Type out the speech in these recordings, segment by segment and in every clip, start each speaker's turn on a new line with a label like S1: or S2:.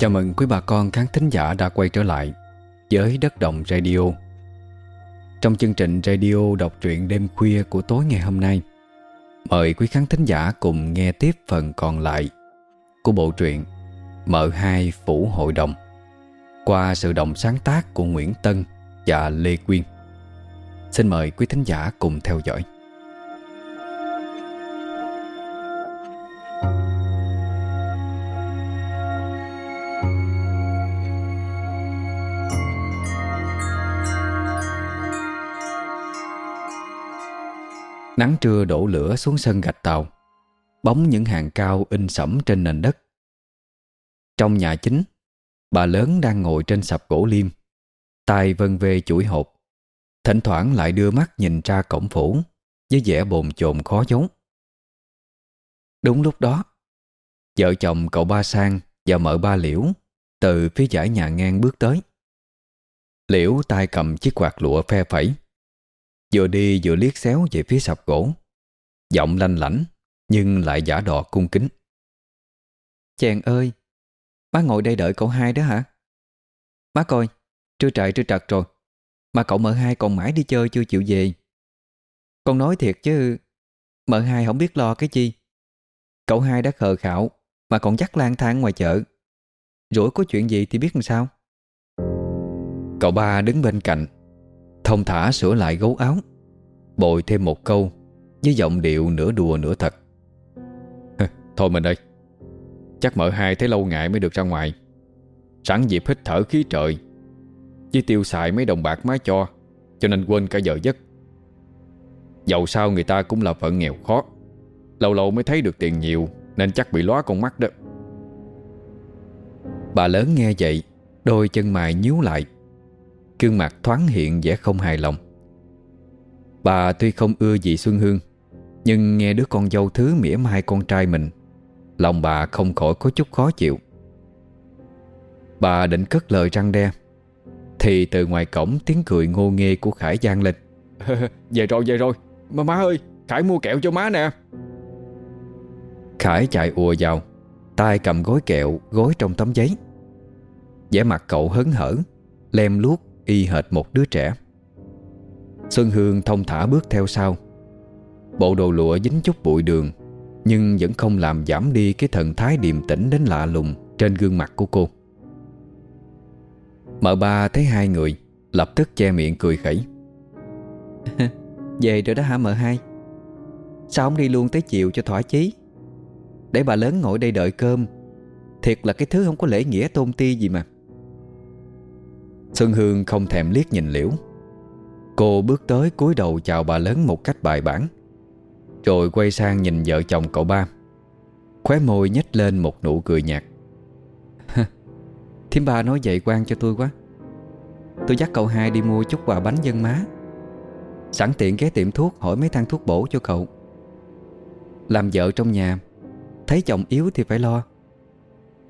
S1: Chào mừng quý bà con khán thính giả đã quay trở lại với Đất Đồng Radio. Trong chương trình radio đọc truyện đêm khuya của tối ngày hôm nay, mời quý khán thính giả cùng nghe tiếp phần còn lại của bộ truyện Mợ Hai Phủ Hội Đồng qua sự đồng sáng tác của Nguyễn Tân và Lê Quyên. Xin mời quý thính giả cùng theo dõi. Nắng trưa đổ lửa xuống sân gạch tàu. Bóng những hàng cao in sẫm trên nền đất. Trong nhà chính, Bà lớn đang ngồi trên sập gỗ liêm. Tay vân về chuỗi hộp. Thỉnh thoảng lại đưa mắt nhìn ra cổng phủ Với vẻ bồn chồn khó giấu. Đúng lúc đó, Vợ chồng cậu ba sang Và mợ ba liễu Từ phía giải nhà ngang bước tới. Liễu tay cầm chiếc quạt lụa phe phẩy. Vừa đi vừa liếc xéo về phía sập gỗ. Giọng lanh lảnh, Nhưng lại giả đò cung kính. Chàng ơi, Má ngồi đây đợi cậu hai đó hả? Má coi, Trưa trại trưa trật rồi, Mà cậu mợ hai còn mãi đi chơi chưa chịu về. Con nói thiệt chứ Mợ hai không biết lo cái chi. Cậu hai đã khờ khạo, Mà còn dắt lang thang ngoài chợ. Rủi có chuyện gì thì biết làm sao? Cậu ba đứng bên cạnh Thông thả sửa lại gấu áo, Bồi thêm một câu Với giọng điệu nửa đùa nửa thật. Thôi mình ơi, Chắc mở hai thấy lâu ngại mới được ra ngoài. Sẵn dịp hít thở khí trời, Với tiêu xài mấy đồng bạc má cho Cho nên quên cả giờ giấc. Dầu sao người ta cũng là phận nghèo khó, Lâu lâu mới thấy được tiền nhiều Nên chắc bị lóa con mắt đó. Bà lớn nghe vậy, Đôi chân mày nhíu lại. Cương mặt thoáng hiện vẻ không hài lòng. Bà tuy không ưa gì Xuân Hương Nhưng nghe đứa con dâu thứ mỉa mai con trai mình Lòng bà không khỏi có chút khó chịu. Bà định cất lời răng đe Thì từ ngoài cổng tiếng cười ngô nghê của Khải gian lên. Về rồi về rồi. Mà má ơi Khải mua kẹo cho má nè. Khải chạy ùa vào tay cầm gói kẹo Gói trong tấm giấy. Vẻ mặt cậu hớn hở Lem luốc y hệt một đứa trẻ. Xuân Hương thông thả bước theo sau. Bộ đồ lụa dính chút bụi đường, Nhưng vẫn không làm giảm đi Cái thần thái điềm tĩnh đến lạ lùng Trên gương mặt của cô. Mợ ba thấy hai người, Lập tức che miệng cười khẩy. Về rồi đó hả mợ hai? Sao không đi luôn tới chiều cho thỏa chí? Để bà lớn ngồi đây đợi cơm. Thiệt là cái thứ không có lễ nghĩa tôn ti gì mà. Xuân Hương không thèm liếc nhìn Liễu. Cô bước tới cúi đầu chào bà lớn một cách bài bản, Rồi quay sang nhìn vợ chồng cậu ba. Khóe môi nhếch lên một nụ cười nhạt. Thím ba nói vậy quan cho tôi quá. Tôi dắt cậu hai đi mua chút quà bánh dân má. Sẵn tiện ghé tiệm thuốc hỏi mấy thang thuốc bổ cho cậu. Làm vợ trong nhà, Thấy chồng yếu thì phải lo.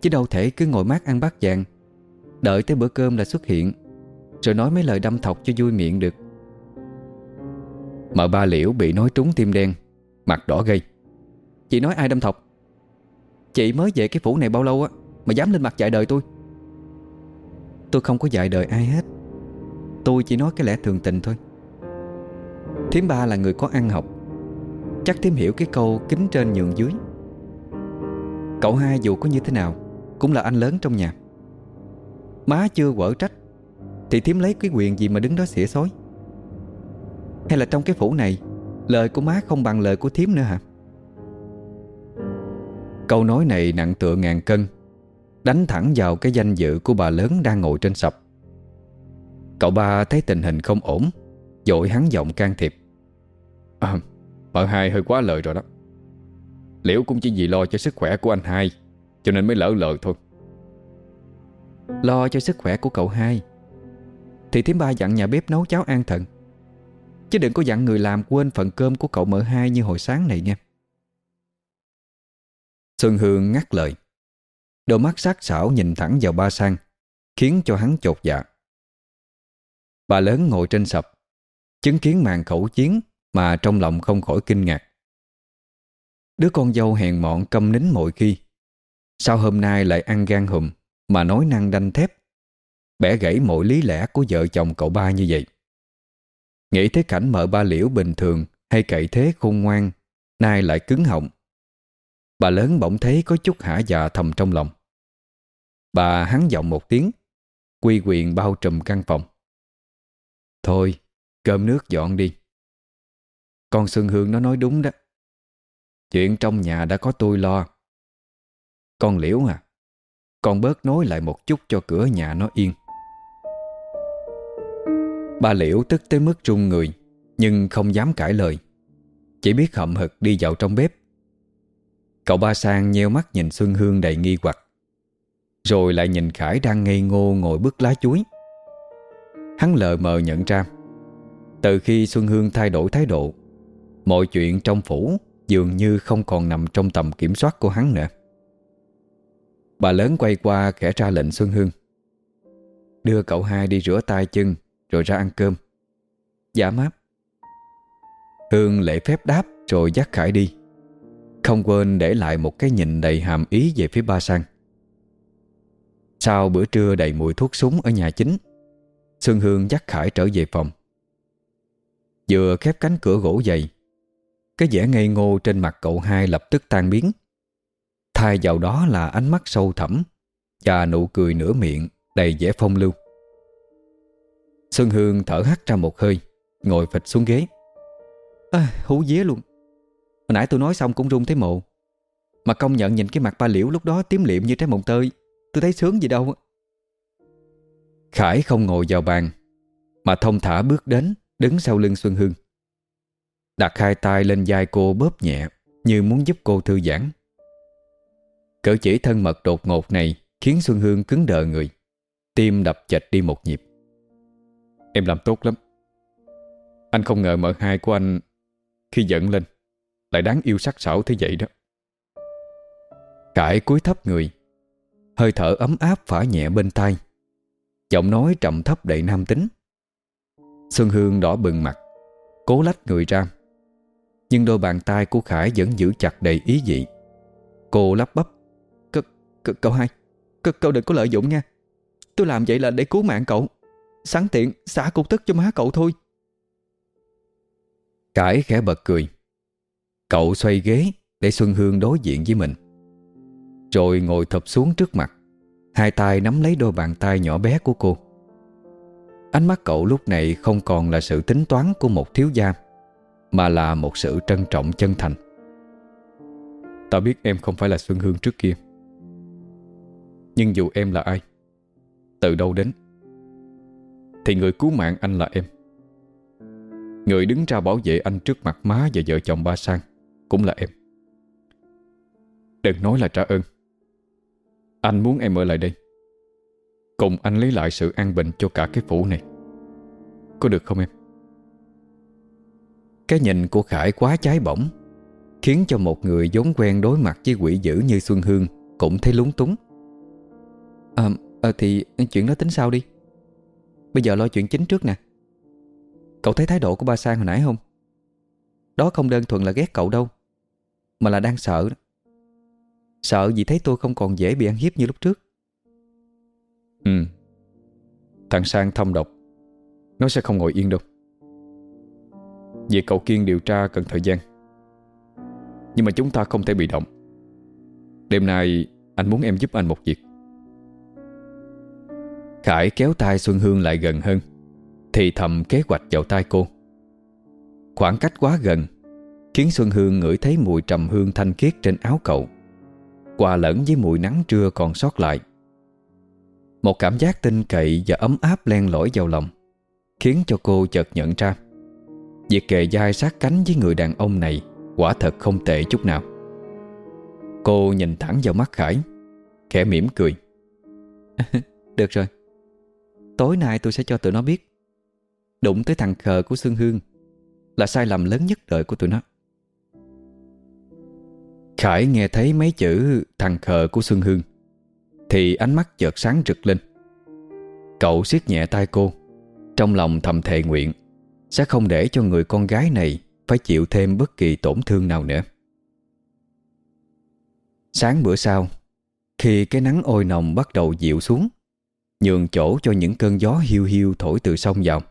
S1: Chứ đâu thể cứ ngồi mát ăn bát vàng Đợi tới bữa cơm là xuất hiện, Rồi nói mấy lời đâm thọc cho vui miệng được. Mợ ba liễu bị nói trúng tim đen, Mặt đỏ gây Chị nói ai đâm thọc? Chị mới về cái phủ này bao lâu á, Mà dám lên mặt dạy đời tôi? Tôi không có dạy đời ai hết. Tôi chỉ nói cái lẽ thường tình thôi. Thiếm ba là người có ăn học. Chắc Thiếm hiểu cái câu kính trên nhường dưới. Cậu hai dù có như thế nào Cũng là anh lớn trong nhà. Má chưa quở trách Thì thím lấy cái quyền gì mà đứng đó xỉa xối? Hay là trong cái phủ này Lời của má không bằng lời của thím nữa hả? Câu nói này nặng tựa ngàn cân Đánh thẳng vào cái danh dự của bà lớn đang ngồi trên sập. Cậu ba thấy tình hình không ổn Dội hắn giọng can thiệp. À, bà hai hơi quá lời rồi đó. Liễu cũng chỉ vì lo cho sức khỏe của anh hai Cho nên mới lỡ lời thôi. Lo cho sức khỏe của cậu hai. Thì thím ba dặn nhà bếp nấu cháo an thận, Chứ đừng có dặn người làm quên phần cơm của cậu mợ hai như hồi sáng này nha. Xuân Hương ngắt lời. Đôi mắt sắc sảo nhìn thẳng vào ba sang Khiến cho hắn chột dạ. Bà lớn ngồi trên sập Chứng kiến màn khẩu chiến Mà trong lòng không khỏi kinh ngạc. Đứa con dâu hèn mọn câm nín mọi khi Sao hôm nay lại ăn gan hùm? Mà nói năng đanh thép. Bẻ gãy mọi lý lẽ của vợ chồng cậu ba như vậy. Nghĩ tới cảnh mợ ba liễu bình thường Hay cậy thế khôn ngoan, Nay lại cứng họng. Bà lớn bỗng thấy có chút hả dạ thầm trong lòng. Bà hắn giọng một tiếng, Quy quyền bao trùm căn phòng. Thôi, Cơm nước dọn đi. Con Xuân Hương nó nói đúng đó. Chuyện trong nhà đã có tôi lo. Con Liễu à con bớt nói lại một chút cho cửa nhà nó yên. Bà Liễu tức tới mức run người, Nhưng không dám cãi lời. Chỉ biết hậm hực đi vào trong bếp. Cậu ba sang nheo mắt nhìn Xuân Hương đầy nghi hoặc, Rồi lại nhìn Khải đang ngây ngô ngồi bứt lá chuối. Hắn lờ mờ nhận ra, Từ khi Xuân Hương thay đổi thái độ, Mọi chuyện trong phủ Dường như không còn nằm trong tầm kiểm soát của hắn nữa. Bà lớn quay qua khẽ ra lệnh Xuân Hương. Đưa cậu hai đi rửa tay chân, Rồi ra ăn cơm. Dạ máp Hương lễ phép đáp, rồi dắt Khải đi. Không quên để lại một cái nhìn đầy hàm ý về phía ba sang. Sau bữa trưa đầy mùi thuốc súng ở nhà chính, Xuân Hương dắt Khải trở về phòng. Vừa khép cánh cửa gỗ dày, Cái vẻ ngây ngô trên mặt cậu hai lập tức tan biến. Thay vào đó là ánh mắt sâu thẳm Và nụ cười nửa miệng Đầy vẻ phong lưu. Xuân Hương thở hắt ra một hơi Ngồi phịch xuống ghế. À, Hú vía luôn. Hồi nãy tôi nói xong cũng run thấy mộ Mà công nhận nhìn cái mặt ba liễu lúc đó tím liệm như trái mồng tơi Tôi thấy sướng gì đâu Khải không ngồi vào bàn Mà thông thả bước đến Đứng sau lưng Xuân Hương. Đặt hai tay lên vai cô bóp nhẹ Như muốn giúp cô thư giãn. Cỡ chỉ thân mật đột ngột này Khiến Xuân Hương cứng đờ người. Tim đập chạch đi một nhịp. Em làm tốt lắm. Anh không ngờ mợ hai của anh Khi giận lên Lại đáng yêu sắc sảo thế vậy đó. Cải cúi thấp người Hơi thở ấm áp phả nhẹ bên tai. Giọng nói trầm thấp đầy nam tính. Xuân Hương đỏ bừng mặt Cố lách người ra. Nhưng đôi bàn tay của Khải vẫn giữ chặt đầy ý dị. Cô lắp bắp C, Cậu hai, C, Cậu đừng có lợi dụng nha. Tôi làm vậy là để cứu mạng cậu. Sẵn tiện, xả cục tức cho má cậu thôi. Cải khẽ bật cười. Cậu xoay ghế Để Xuân Hương đối diện với mình. Rồi ngồi thập xuống trước mặt. Hai tay nắm lấy đôi bàn tay nhỏ bé của cô. Ánh mắt cậu lúc này không còn là sự tính toán của một thiếu gia, Mà là một sự trân trọng chân thành. Tao biết em không phải là Xuân Hương trước kia. Nhưng dù em là ai, Từ đâu đến, Thì người cứu mạng anh là em. Người đứng ra bảo vệ anh trước mặt má và vợ chồng ba Sang Cũng là em. Đừng nói là trả ơn. Anh muốn em ở lại đây. Cùng anh lấy lại sự an bình cho cả cái phủ này. Có được không em? Cái nhìn của Khải quá cháy bỏng, Khiến cho một người vốn quen đối mặt với quỷ dữ như Xuân Hương Cũng thấy lúng túng. À, à thì chuyện đó tính sao đi. Bây giờ lo chuyện chính trước nè. Cậu thấy thái độ của ba Sang hồi nãy không? Đó không đơn thuần là ghét cậu đâu Mà là đang sợ Sợ vì thấy tôi không còn dễ bị ăn hiếp như lúc trước. Ừ. Thằng Sang thông độc. Nó sẽ không ngồi yên đâu. Việc cậu Kiên điều tra cần thời gian. Nhưng mà chúng ta không thể bị động. Đêm nay anh muốn em giúp anh một việc. Khải kéo tay Xuân Hương lại gần hơn, Thì thầm kế hoạch vào tay cô. Khoảng cách quá gần, Khiến Xuân Hương ngửi thấy mùi trầm hương thanh khiết trên áo cậu, Hòa lẫn với mùi nắng trưa còn sót lại. Một cảm giác tinh cậy và ấm áp len lỏi vào lòng, Khiến cho cô chợt nhận ra, Việc kề dai sát cánh với người đàn ông này Quả thật không tệ chút nào. Cô nhìn thẳng vào mắt Khải, Khẽ mỉm cười. Được rồi. Tối nay tôi sẽ cho tụi nó biết. Đụng tới thằng khờ của Sương Hương Là sai lầm lớn nhất đời của tụi nó. Khải nghe thấy mấy chữ thằng khờ của Xuân Hương thì ánh mắt chợt sáng rực lên. Cậu siết nhẹ tay cô, Trong lòng thầm thề nguyện Sẽ không để cho người con gái này Phải chịu thêm bất kỳ tổn thương nào nữa. Sáng bữa sau, Khi cái nắng oi nồng bắt đầu dịu xuống Nhường chỗ cho những cơn gió hiu hiu thổi từ sông vào.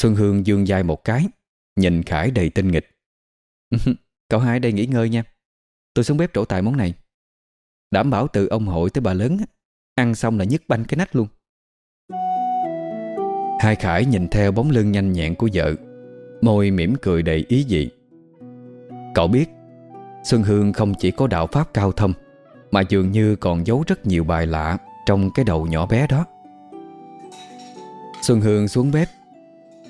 S1: Xuân Hương dương dài một cái, Nhìn Khải đầy tinh nghịch. Cậu hai đây nghỉ ngơi nha. Tôi xuống bếp trổ tài món này. Đảm bảo từ ông hội tới bà lớn Ăn xong là nhức banh cái nách luôn. Hai Khải nhìn theo bóng lưng nhanh nhẹn của vợ, Môi mỉm cười đầy ý dị Cậu biết, Xuân Hương không chỉ có đạo pháp cao thâm, Mà dường như còn giấu rất nhiều bài lạ. Trong cái đầu nhỏ bé đó. Xuân Hương xuống bếp.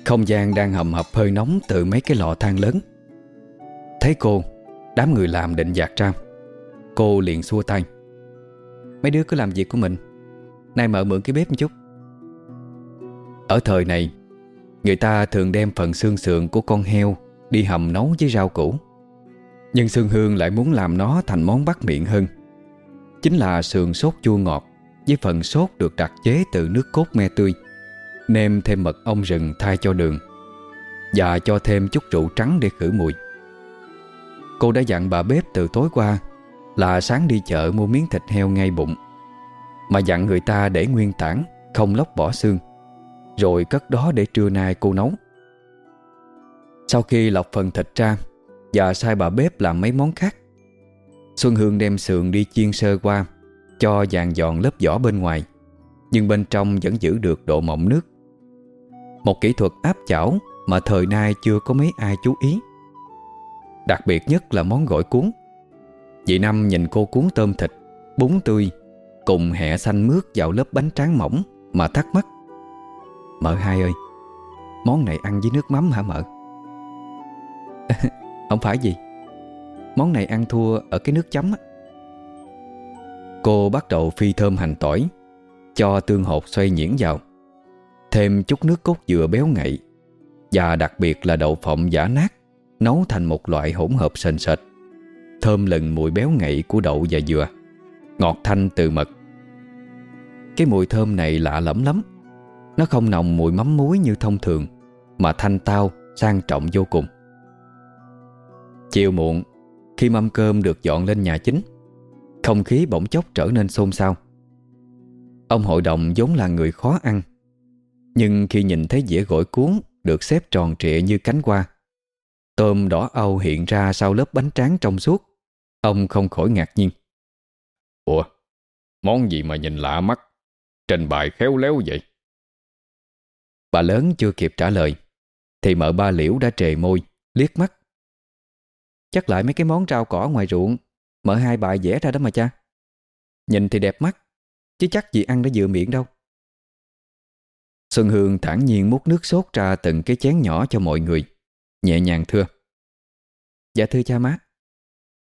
S1: Không gian đang hầm hập hơi nóng Từ mấy cái lò than lớn. Thấy cô, Đám người làm định dạt ra. Cô liền xua tay. Mấy đứa cứ làm việc của mình. Nay mở mượn cái bếp một chút. Ở thời này, Người ta thường đem phần xương sườn của con heo Đi hầm nấu với rau củ. Nhưng Sương Hương lại muốn làm nó thành món bắt miệng hơn. Chính là sườn sốt chua ngọt. Với phần sốt được đặc chế từ nước cốt me tươi. Nêm thêm mật ong rừng thay cho đường Và cho thêm chút rượu trắng để khử mùi. Cô đã dặn bà bếp từ tối qua Là sáng đi chợ mua miếng thịt heo ngay bụng, Mà dặn người ta để nguyên tảng, Không lóc bỏ xương, Rồi cất đó để trưa nay cô nấu. Sau khi lọc phần thịt ra Và sai bà bếp làm mấy món khác, Xuân Hương đem sườn đi chiên sơ qua. Cho dàn dọn lớp vỏ bên ngoài, Nhưng bên trong vẫn giữ được độ mọng nước. Một kỹ thuật áp chảo Mà thời nay chưa có mấy ai chú ý. Đặc biệt nhất là món gỏi cuốn. Chị Năm nhìn cô cuốn tôm thịt, Bún tươi, Cùng hẹ xanh mướt vào lớp bánh tráng mỏng Mà thắc mắc. Mợ hai ơi, Món này ăn với nước mắm hả mợ? Không phải gì. Món này ăn thua ở cái nước chấm á. Cô bắt đầu phi thơm hành tỏi Cho tương hột xoay nhuyễn vào. Thêm chút nước cốt dừa béo ngậy Và đặc biệt là đậu phộng giả nát Nấu thành một loại hỗn hợp sền sệt. Thơm lừng mùi béo ngậy của đậu và dừa Ngọt thanh từ mật. Cái mùi thơm này lạ lẫm lắm. Nó không nồng mùi mắm muối như thông thường Mà thanh tao, sang trọng vô cùng. Chiều muộn Khi mâm cơm được dọn lên nhà chính không khí bỗng chốc trở nên xôn xao. Ông hội đồng vốn là người khó ăn. Nhưng khi nhìn thấy dĩa gỏi cuốn Được xếp tròn trịa như cánh hoa Tôm đỏ âu hiện ra sau lớp bánh tráng trong suốt Ông không khỏi ngạc nhiên.
S2: Ủa Món gì mà nhìn lạ mắt Trình bày khéo léo vậy?
S1: Bà lớn chưa kịp trả lời Thì mợ ba liễu đã trề môi Liếc mắt. Chắc lại mấy cái món rau cỏ ngoài ruộng mở hai bài vẽ ra đó mà cha. Nhìn thì đẹp mắt, Chứ chắc gì ăn đã vừa miệng đâu. Xuân Hương thản nhiên múc nước sốt ra từng cái chén nhỏ cho mọi người. Nhẹ nhàng thưa. Dạ thưa cha má,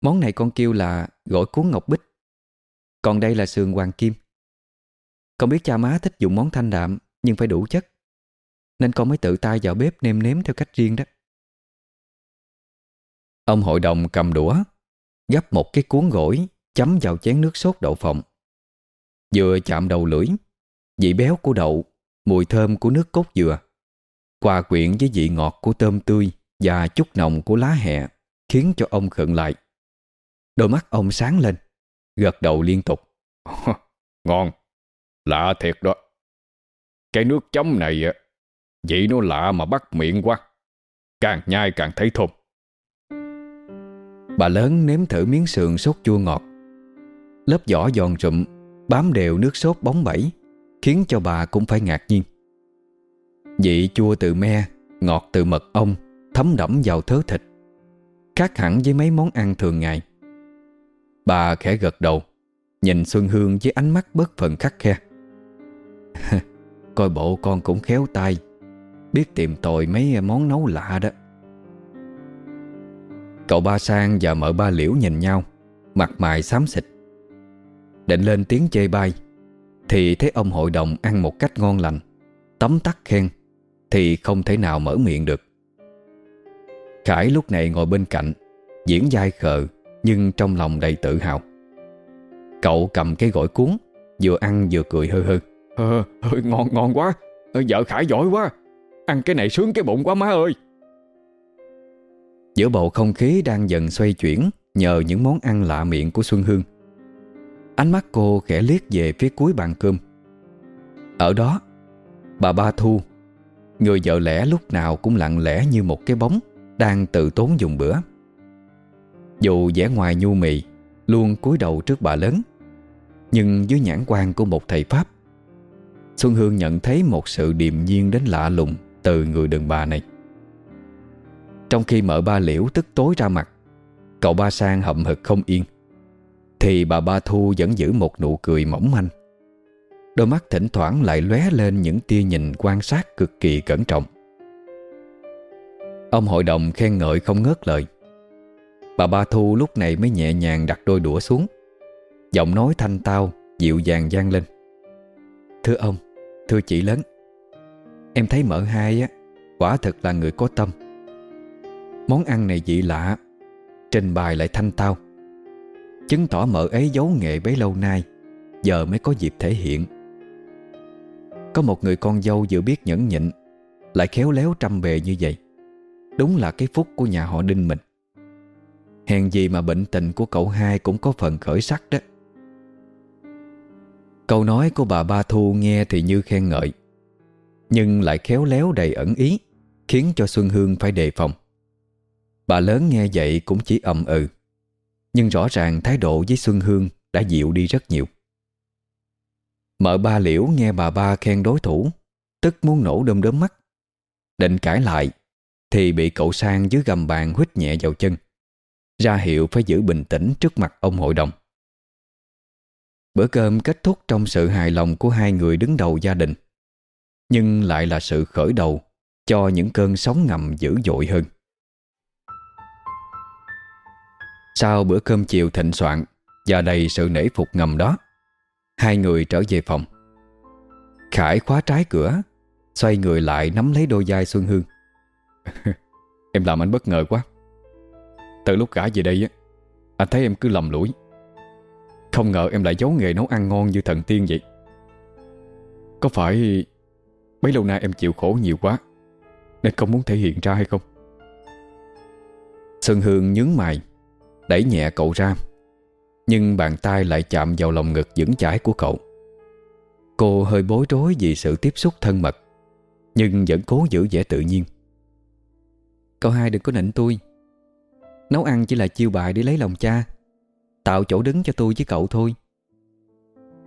S1: Món này con kêu là gỏi cuốn ngọc bích. Còn đây là sườn hoàng kim. Con biết cha má thích dùng món thanh đạm, Nhưng phải đủ chất, Nên con mới tự tay vào bếp nêm nếm theo cách riêng đó. Ông hội đồng cầm đũa Gắp một cái cuốn gỏi Chấm vào chén nước sốt đậu phộng. Vừa chạm đầu lưỡi, Vị béo của đậu, Mùi thơm của nước cốt dừa, Hòa quyện với vị ngọt của tôm tươi Và chút nồng của lá hẹ Khiến cho ông khựng lại. Đôi mắt ông sáng lên, Gật đầu liên tục.
S2: Ngon, Lạ thiệt đó. Cái nước chấm này Vị nó lạ mà bắt miệng quá. Càng nhai càng thấy thơm.
S1: Bà lớn nếm thử miếng sườn sốt chua ngọt. Lớp vỏ giòn rụm Bám đều nước sốt bóng bẩy Khiến cho bà cũng phải ngạc nhiên. Vị chua từ me, Ngọt từ mật ong, Thấm đẫm vào thớ thịt, Khác hẳn với mấy món ăn thường ngày. Bà khẽ gật đầu, Nhìn Xuân Hương với ánh mắt bất phần khắc khe. Coi bộ con cũng khéo tay, Biết tìm tòi mấy món nấu lạ đó. Cậu ba sang và mợ ba liễu nhìn nhau Mặt mày xám xịt. Định lên tiếng chê bai Thì thấy ông hội đồng ăn một cách ngon lành Tấm tắc khen Thì không thể nào mở miệng được. Khải lúc này ngồi bên cạnh Diễn dai khờ Nhưng trong lòng đầy tự hào. Cậu cầm cái gỏi cuốn Vừa ăn vừa cười hơ hơ.
S2: Ờ, ờ Ngon ngon quá. Ờ, vợ Khải giỏi quá. Ăn cái này sướng cái bụng quá má ơi.
S1: Giữa bầu không khí đang dần xoay chuyển Nhờ những món ăn lạ miệng của Xuân Hương. Ánh mắt cô khẽ liếc về phía cuối bàn cơm. Ở đó, Bà Ba Thu, Người vợ lẽ lúc nào cũng lặng lẽ như một cái bóng Đang tự tốn dùng bữa. Dù vẻ ngoài nhu mì, Luôn cúi đầu trước bà lớn, Nhưng dưới nhãn quan của một thầy Pháp, Xuân Hương nhận thấy một sự điềm nhiên đến lạ lùng Từ người đàn bà này. Trong khi mợ ba liễu tức tối ra mặt Cậu ba sang hậm hực không yên. Thì bà ba Thu vẫn giữ một nụ cười mỏng manh. Đôi mắt thỉnh thoảng lại lóe lên những tia nhìn quan sát cực kỳ cẩn trọng. Ông hội đồng khen ngợi không ngớt lời. Bà Ba Thu lúc này mới nhẹ nhàng đặt đôi đũa xuống Giọng nói thanh tao Dịu dàng gian lên. Thưa ông, thưa chị lớn Em thấy mợ hai á Quả thật là người có tâm. Món ăn này dị lạ, Trình bày lại thanh tao. Chứng tỏ mợ ấy giấu nghệ bấy lâu nay, Giờ mới có dịp thể hiện. Có một người con dâu vừa biết nhẫn nhịn, Lại khéo léo trăm bề như vậy. Đúng là cái phúc của nhà họ Đinh mình. Hèn gì mà bệnh tình của cậu hai Cũng có phần khởi sắc đó. Câu nói của bà Ba Thu nghe thì như khen ngợi, Nhưng lại khéo léo đầy ẩn ý, Khiến cho Xuân Hương phải đề phòng. Bà lớn nghe vậy cũng chỉ ậm ừ. Nhưng rõ ràng thái độ với Xuân Hương Đã dịu đi rất nhiều. Mợ ba liễu nghe bà ba khen đối thủ, Tức muốn nổ đơm đớm mắt. Định cãi lại, Thì bị cậu sang dưới gầm bàn huýt nhẹ vào chân. Ra hiệu phải giữ bình tĩnh trước mặt ông hội đồng. Bữa cơm kết thúc trong sự hài lòng của hai người đứng đầu gia đình. Nhưng lại là sự khởi đầu Cho những cơn sóng ngầm dữ dội hơn. Sau bữa cơm chiều thịnh soạn Và đầy sự nể phục ngầm đó, Hai người trở về phòng. Khải khóa trái cửa, Xoay người lại nắm lấy đôi vai Xuân Hương. Em làm anh bất ngờ quá. Từ lúc gã về đây á, Anh thấy em cứ lầm lũi. Không ngờ em lại giấu nghề nấu ăn ngon như thần tiên vậy. Có phải Mấy lâu nay em chịu khổ nhiều quá, Nên không muốn thể hiện ra hay không? Xuân Hương nhướng mày. Đẩy nhẹ cậu ra. Nhưng bàn tay lại chạm vào lòng ngực vững chãi của cậu. Cô hơi bối rối vì sự tiếp xúc thân mật, Nhưng vẫn cố giữ vẻ tự nhiên. Cậu hai đừng có nịnh tôi. Nấu ăn chỉ là chiêu bài để lấy lòng cha, Tạo chỗ đứng cho tôi với cậu thôi.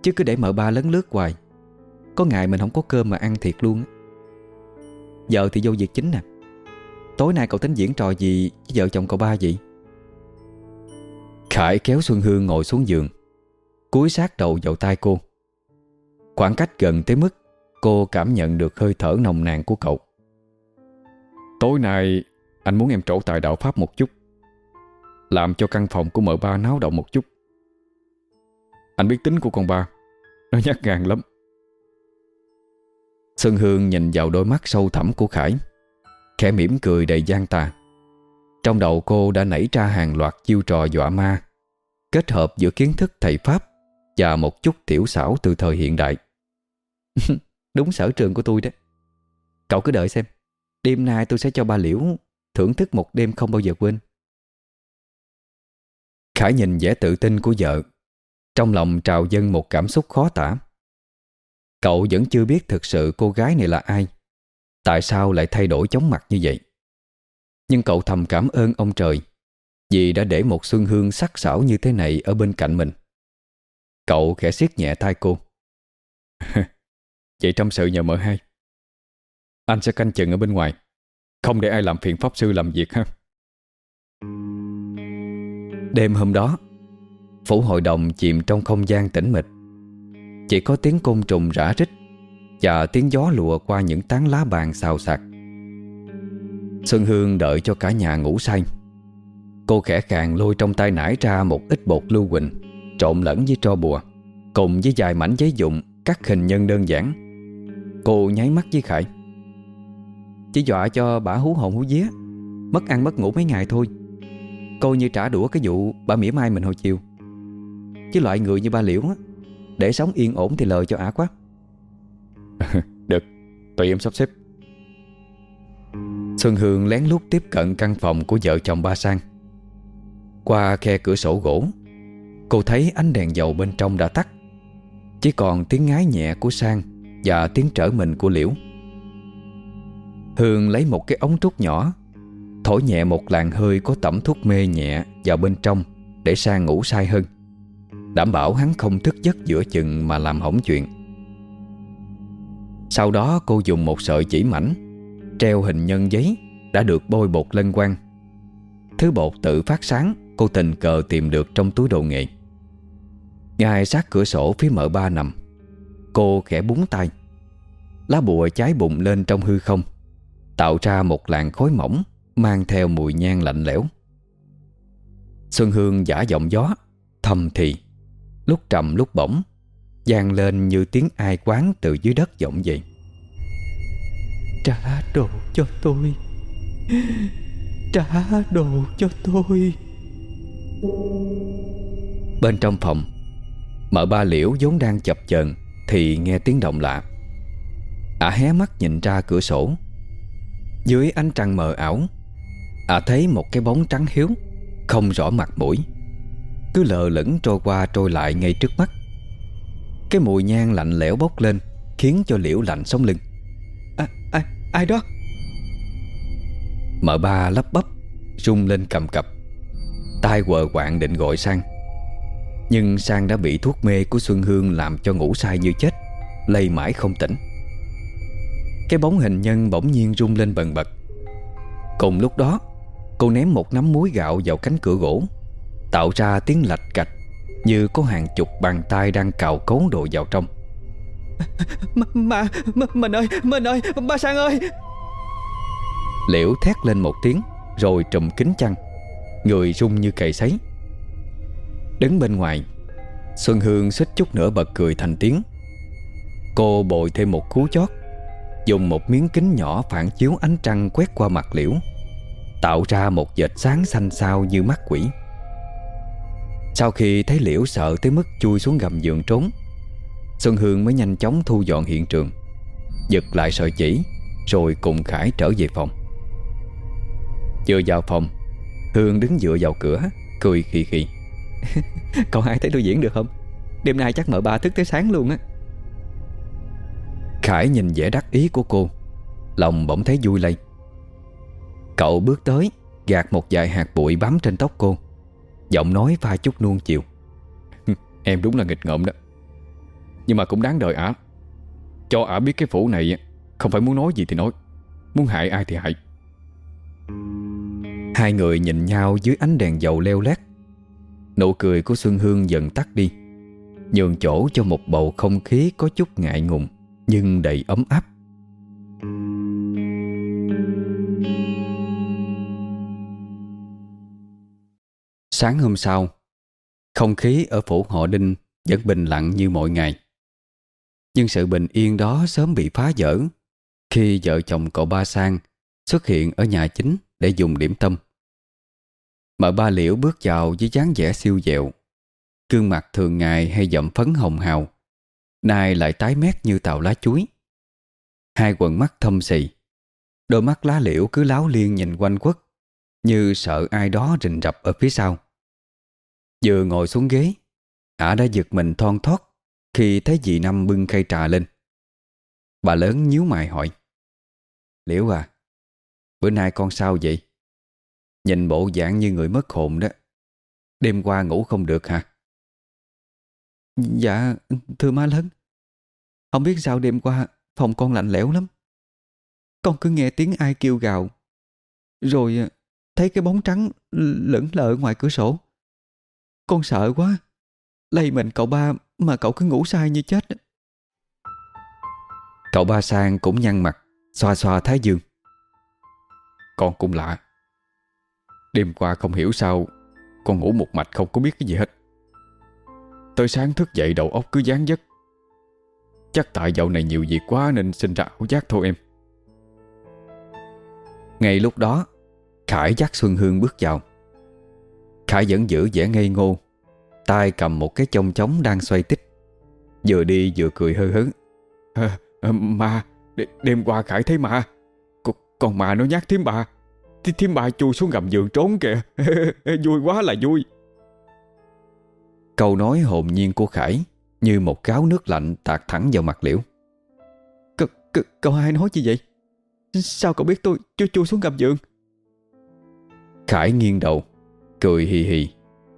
S1: Chứ cứ để mợ ba lấn lướt hoài, Có ngày mình không có cơm mà ăn thiệt luôn Giờ thì vô việc chính nè Tối nay cậu tính diễn trò gì với vợ chồng cậu ba vậy? Khải kéo Xuân Hương ngồi xuống giường Cúi sát đầu vào tay cô. Khoảng cách gần tới mức Cô cảm nhận được hơi thở nồng nàn của cậu. Tối nay Anh muốn em trổ tài đạo Pháp một chút Làm cho căn phòng của mợ ba náo động một chút. Anh biết tính của con ba Nó nhát gan lắm. Xuân Hương nhìn vào đôi mắt sâu thẳm của Khải Khẽ mỉm cười đầy gian tà. Trong đầu cô đã nảy ra hàng loạt chiêu trò dọa ma Kết hợp giữa kiến thức thầy Pháp Và một chút tiểu xảo từ thời hiện đại. Đúng sở trường của tôi đó Cậu cứ đợi xem. Đêm nay tôi sẽ cho ba Liễu Thưởng thức một đêm không bao giờ quên. Khải nhìn vẻ tự tin của vợ. Trong lòng trào dâng một cảm xúc khó tả. Cậu vẫn chưa biết thực sự cô gái này là ai. Tại sao lại thay đổi chóng mặt như vậy? Nhưng cậu thầm cảm ơn ông trời. Vì đã để một xuân hương sắc sảo như thế này Ở bên cạnh mình. Cậu khẽ siết nhẹ tay cô. Vậy trong sự nhờ mở hai. Anh sẽ canh chừng ở bên ngoài. Không để ai làm phiền pháp sư làm việc ha. Đêm hôm đó, Phủ hội đồng chìm trong không gian tĩnh mịch. Chỉ có tiếng côn trùng rã rít Và tiếng gió lùa qua những tán lá bàn xào xạc. Xuân Hương đợi cho cả nhà ngủ say. Cô khẽ khàng lôi trong tay nải ra một ít bột lưu huỳnh Trộn lẫn với tro bùa Cùng với vài mảnh giấy dụng Cắt hình nhân đơn giản. Cô nháy mắt với Khải. Chỉ dọa cho bà hú hồn hú vía Mất ăn mất ngủ mấy ngày thôi. Cô như trả đũa cái vụ bà mỉa mai mình hồi chiều. Chứ loại người như ba liễu á Để sống yên ổn thì lời cho ả quá.
S2: Được, tùy em sắp xếp.
S1: Xuân Hương lén lút tiếp cận căn phòng của vợ chồng ba Sang qua khe cửa sổ gỗ, Cô thấy ánh đèn dầu bên trong đã tắt. Chỉ còn tiếng ngái nhẹ của Sang Và tiếng trở mình của Liễu. Hương lấy một cái ống trúc nhỏ, Thổi nhẹ một làn hơi có tẩm thuốc mê nhẹ vào bên trong Để Sang ngủ say hơn, Đảm bảo hắn không thức giấc giữa chừng mà làm hỏng chuyện. Sau đó cô dùng một sợi chỉ mảnh, Treo hình nhân giấy Đã được bôi bột lân quang. Thứ bột tự phát sáng Cô tình cờ tìm được trong túi đồ nghề. Ngay sát cửa sổ phía mở ba nằm. Cô khẽ búng tay. Lá bùa cháy bụng lên trong hư không, Tạo ra một làn khói mỏng Mang theo mùi nhang lạnh lẽo. Xuân Hương giả giọng gió, Thầm thì. Lúc trầm lúc bổng vang lên như tiếng ai quán từ dưới đất vọng dậy Trả đồ cho tôi. Trả đồ cho tôi. Bên trong phòng Mợ ba liễu vốn đang chập chờn Thì nghe tiếng động lạ. Ả hé mắt nhìn ra cửa sổ. Dưới ánh trăng mờ ảo Ả thấy một cái bóng trắng hiếu Không rõ mặt mũi. Cứ lờ lẫn trôi qua trôi lại ngay trước mắt. Cái mùi nhang lạnh lẽo bốc lên Khiến cho liễu lạnh sống lưng. À, ai, ai đó? Mợ ba lắp bắp Rung lên cầm cập. Tai quờ quạng định gọi sang. Nhưng Sang đã bị thuốc mê của Xuân Hương Làm cho ngủ say như chết Lây mãi không tỉnh. Cái bóng hình nhân bỗng nhiên rung lên bần bật. Cùng lúc đó Cô ném một nắm muối gạo vào cánh cửa gỗ Tạo ra tiếng lạch cạch Như có hàng chục bàn tay đang cào cấu đồ vào trong.
S3: Mà, mà, mà mình ơi, mình ơi, ba Sang ơi!
S1: Liễu thét lên một tiếng Rồi trùm kính chăn Người rung như cày sấy. Đứng bên ngoài, Xuân Hương xích chút nữa bật cười thành tiếng. Cô bội thêm một cú chót, Dùng một miếng kính nhỏ phản chiếu ánh trăng quét qua mặt liễu, Tạo ra một vệt sáng xanh xao như mắt quỷ. Sau khi thấy liễu sợ tới mức chui xuống gầm giường trốn, Xuân Hương mới nhanh chóng thu dọn hiện trường, Giật lại sợi chỉ, Rồi cùng Khải trở về phòng. Vừa vào phòng Hương đứng dựa vào cửa, Cười khì khì.
S3: Cậu ai thấy tôi diễn được không? Đêm nay chắc mở ba thức tới sáng luôn á.
S1: Khải nhìn vẻ đắc ý của cô. Lòng bỗng thấy vui lây. Cậu bước tới, Gạt một vài hạt bụi bám trên tóc cô. Giọng nói pha chút nuông chiều.
S2: Em đúng là nghịch ngợm đó. Nhưng mà cũng đáng đời ả. Cho ả biết cái phủ này Không phải muốn nói gì thì nói. Muốn hại ai thì hại.
S1: Hai người nhìn nhau dưới ánh đèn dầu leo lét. Nụ cười của Xuân Hương dần tắt đi, Nhường chỗ cho một bầu không khí có chút ngại ngùng, Nhưng đầy ấm áp. Sáng hôm sau, Không khí ở phủ họ Đinh Vẫn bình lặng như mọi ngày. Nhưng sự bình yên đó sớm bị phá vỡ Khi vợ chồng cậu Ba Sang Xuất hiện ở nhà chính Để dùng điểm tâm. Mợ ba liễu bước vào với dáng vẻ siêu dẹo. Cương mặt thường ngày hay dậm phấn hồng hào, Nay lại tái mét như tàu lá chuối. Hai quần mắt thâm xì, Đôi mắt lá liễu cứ láo liên nhìn quanh quất, Như sợ ai đó rình rập ở phía sau. Vừa ngồi xuống ghế, Ả đã giật mình thon thót Khi thấy dì Năm bưng khay trà lên. Bà lớn nhíu mày hỏi, Liễu à Bữa nay con sao vậy? Nhìn bộ dạng như người mất hồn đó. Đêm qua ngủ không được hả?
S3: Dạ thưa má lớn. Không biết sao đêm qua Phòng con lạnh lẽo lắm. Con cứ nghe tiếng ai kêu gào. Rồi à, thấy cái bóng trắng lững lờ ngoài cửa sổ. Con sợ quá. Lây mình cậu ba mà cậu cứ ngủ sai như chết
S1: Cậu ba sang cũng nhăn mặt, Xoa xoa thái dương.
S2: Con cũng lạ. Đêm qua không hiểu sao Con ngủ một mạch không có biết cái gì hết. Tới sáng thức dậy đầu óc cứ dán giấc. Chắc tại dạo này nhiều việc quá Nên sinh ra ảo giác thôi em.
S1: Ngay lúc đó Khải dắt Xuân Hương bước vào. Khải vẫn giữ vẻ ngây ngô tay cầm một cái chông chóng đang xoay tích Vừa đi vừa cười hơ hớn
S2: à, ờ, à, ờ, Mà Đêm qua Khải thấy mà Còn, còn mà nó nhát thím bà thì Thím bà chui xuống gầm giường trốn kìa. Vui quá là vui.
S1: Câu nói hồn nhiên của Khải Như một cáo nước lạnh tạt thẳng vào mặt liễu.
S3: C c Cậu hai nói gì vậy? Sao cậu biết tôi chưa chui xuống gầm giường?
S1: Khải nghiêng đầu Cười hì hì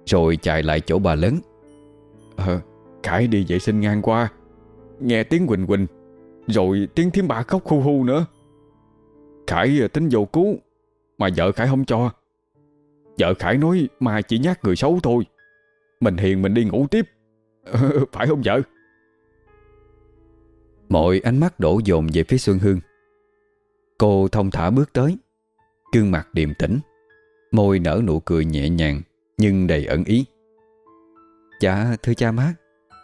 S1: Rồi chạy lại chỗ bà lớn.
S2: Ờ Khải đi vệ sinh ngang qua Nghe tiếng Quỳnh Quỳnh Rồi tiếng thiếm bà khóc hu hu nữa. Khải tính vô cứu mà vợ Khải không cho. Vợ Khải nói mà chỉ nhát người xấu thôi. Mình hiền mình đi ngủ tiếp. Phải không vợ?
S1: Mọi ánh mắt đổ dồn về phía Xuân Hương. Cô thông thả bước tới. Gương mặt điềm tĩnh. Môi nở nụ cười nhẹ nhàng Nhưng đầy ẩn ý.
S3: Dạ thưa cha má.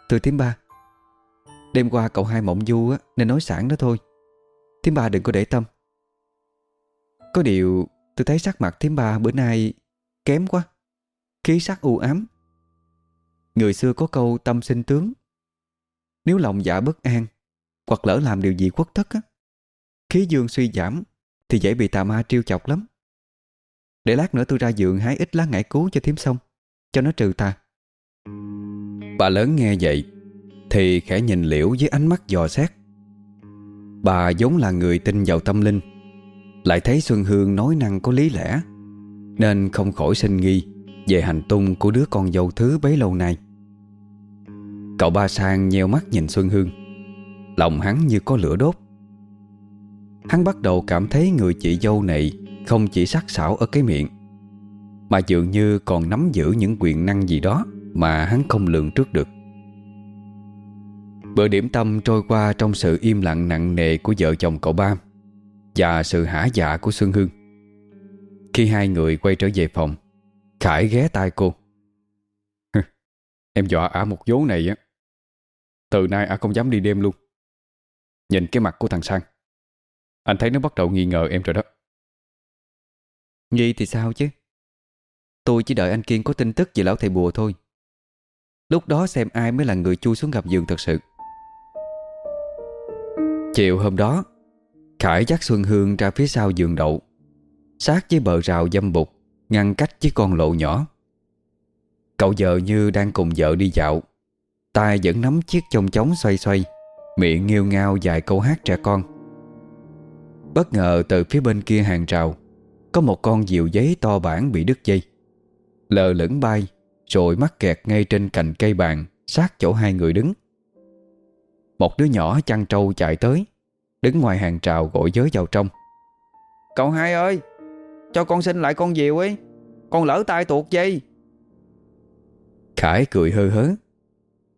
S3: Thưa thím ba. Đêm qua cậu hai mộng du á, nên nói sẵn đó thôi. Thím ba đừng có để tâm. Có điều tôi thấy sắc mặt thím ba bữa nay kém quá. Khí sắc u ám. Người xưa có câu tâm sinh tướng. Nếu lòng dạ bất an, Hoặc lỡ làm điều gì quất thất á, Khí dương suy giảm Thì dễ bị tà ma triêu chọc lắm. Để lát nữa tôi ra giường hái ít lá ngải cứu cho thím xong, Cho nó trừ tà.
S1: Bà lớn nghe vậy Thì khẽ nhìn liễu với ánh mắt dò xét. Bà giống là người tin vào tâm linh lại thấy Xuân Hương nói năng có lý lẽ, Nên không khỏi sinh nghi Về hành tung của đứa con dâu thứ bấy lâu nay. Cậu ba sang nheo mắt nhìn Xuân Hương, Lòng hắn như có lửa đốt. Hắn bắt đầu cảm thấy người chị dâu này Không chỉ sắc sảo ở cái miệng, Mà dường như còn nắm giữ những quyền năng gì đó Mà hắn không lường trước được. Bữa điểm tâm trôi qua trong sự im lặng nặng nề của vợ chồng cậu ba. Và sự hả dạ của Xuân Hương. Khi hai người quay trở về phòng Khải ghé tai cô.
S2: Em dọa ả một vố này á. Từ nay ả không dám đi đêm luôn. Nhìn cái mặt của thằng Sang Anh thấy nó bắt đầu nghi ngờ em rồi đó.
S3: Nghi thì sao chứ? Tôi chỉ đợi anh Kiên có tin tức về lão thầy bùa thôi. Lúc đó xem ai mới là người chui xuống gặp giường thật sự.
S1: Chiều hôm đó Khải dắt Xuân Hương ra phía sau giường đậu, Sát với bờ rào dâm bục Ngăn cách với con lộ nhỏ. Cậu vợ như đang cùng vợ đi dạo tay vẫn nắm chiếc chông chóng xoay xoay, Miệng nghêu ngao vài câu hát trẻ con. Bất ngờ từ phía bên kia hàng rào, Có một con diều giấy to bản bị đứt dây. Lờ lửng bay, Rồi mắc kẹt ngay trên cành cây bàn, Sát chỗ hai người đứng. Một đứa nhỏ chăn trâu chạy tới. Đứng ngoài hàng trào gọi giới vào trong.
S3: Cậu hai ơi Cho con xin lại con diều ấy Con lỡ tay tuột dây
S1: Khải cười hơ hớ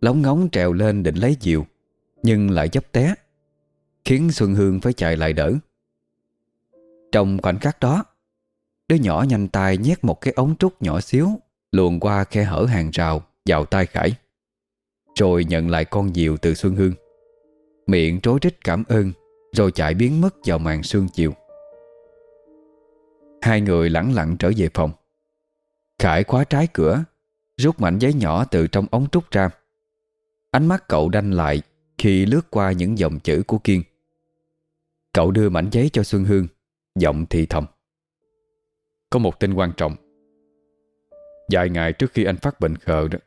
S1: Lóng ngóng trèo lên định lấy diều Nhưng lại dấp té Khiến Xuân Hương phải chạy lại đỡ. Trong khoảnh khắc đó Đứa nhỏ nhanh tay nhét một cái ống trúc nhỏ xíu Luồn qua khe hở hàng rào Vào tay Khải Rồi nhận lại con diều từ Xuân Hương. Miệng trối rít cảm ơn rồi chạy biến mất vào màn sương chiều. Hai người lẳng lặng trở về phòng. Khải khóa trái cửa, Rút mảnh giấy nhỏ từ trong ống trúc ra. Ánh mắt cậu đanh lại Khi lướt qua những dòng chữ của Kiên. Cậu đưa mảnh giấy cho Xuân Hương, Giọng thì thầm.
S2: Có một tin quan trọng. Vài ngày trước khi anh phát bệnh khờ đó,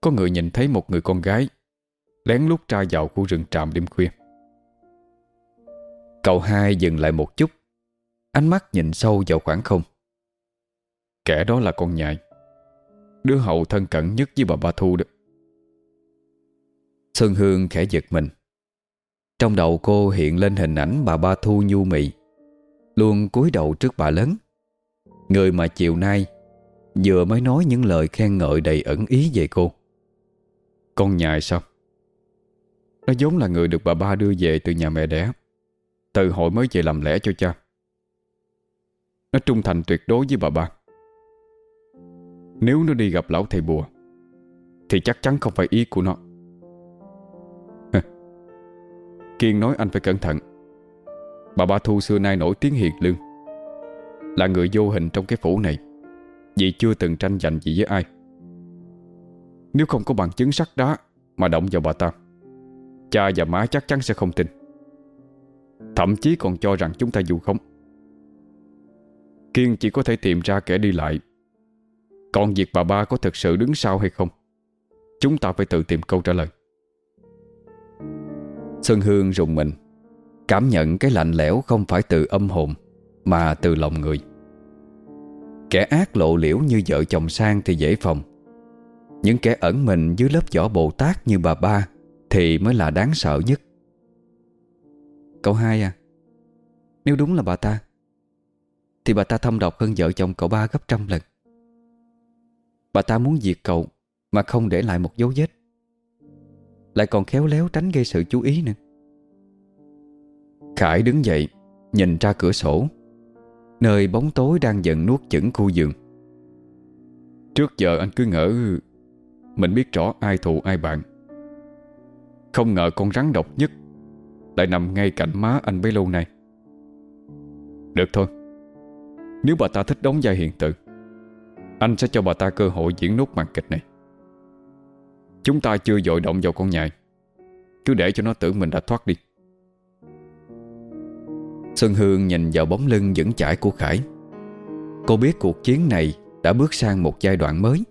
S2: Có người nhìn thấy một người con gái Lén lút ra vào khu rừng tràm đêm khuya.
S1: Cậu hai dừng lại một chút. Ánh mắt nhìn sâu vào khoảng không.
S2: Kẻ đó là con nhại. Đứa hậu thân cận nhất với bà Ba Thu đó.
S1: Xuân Hương khẽ giật mình. Trong đầu cô hiện lên hình ảnh bà Ba Thu nhu mị, Luôn cúi đầu trước bà lớn. Người mà chiều nay Vừa mới nói những lời khen ngợi đầy ẩn ý về cô.
S2: Con nhài sao? Nó giống là người được bà ba đưa về từ nhà mẹ đẻ. Từ hồi mới về làm lẽ cho cha. Nó trung thành tuyệt đối với bà ba. Nếu nó đi gặp lão thầy bùa, Thì chắc chắn không phải ý của nó. Kiên nói anh phải cẩn thận. Bà ba Thu xưa nay nổi tiếng hiền lương, Là người vô hình trong cái phủ này, Vì chưa từng tranh giành gì với ai. Nếu không có bằng chứng sắt đá Mà động vào bà ta, Cha và má chắc chắn sẽ không tin. Thậm chí còn cho rằng chúng ta dù không. Kiên chỉ có thể tìm ra kẻ đi lại. Còn việc bà ba có thực sự đứng sau hay không? Chúng ta phải tự tìm câu trả lời.
S1: Xuân Hương rùng mình, Cảm nhận cái lạnh lẽo không phải từ âm hồn, Mà từ lòng người. Kẻ ác lộ liễu như vợ chồng sang thì dễ phòng. Những kẻ ẩn mình dưới lớp vỏ Bồ Tát như bà ba Thì mới là đáng sợ nhất. Cậu hai à? Nếu đúng là bà ta, Thì bà ta thâm độc hơn vợ chồng cậu ba gấp trăm lần. Bà ta muốn diệt cậu Mà không để lại một dấu vết. Lại còn khéo léo tránh gây sự chú ý nữa. Khải đứng dậy, Nhìn ra cửa sổ, Nơi bóng tối đang dần nuốt chửng khu giường
S2: Trước giờ anh cứ ngỡ, Mình biết rõ ai thù ai bạn. Không ngờ con rắn độc nhất lại nằm ngay cạnh má anh bấy lâu nay Được thôi. Nếu bà ta thích đóng vai hiện tượng Anh sẽ cho bà ta cơ hội diễn nốt màn kịch này. Chúng ta chưa dội động vào con nhại Cứ để cho nó tưởng mình đã thoát đi.
S1: Xuân Hương nhìn vào bóng lưng vững chãi của Khải. Cô biết cuộc chiến này đã bước sang một giai đoạn mới,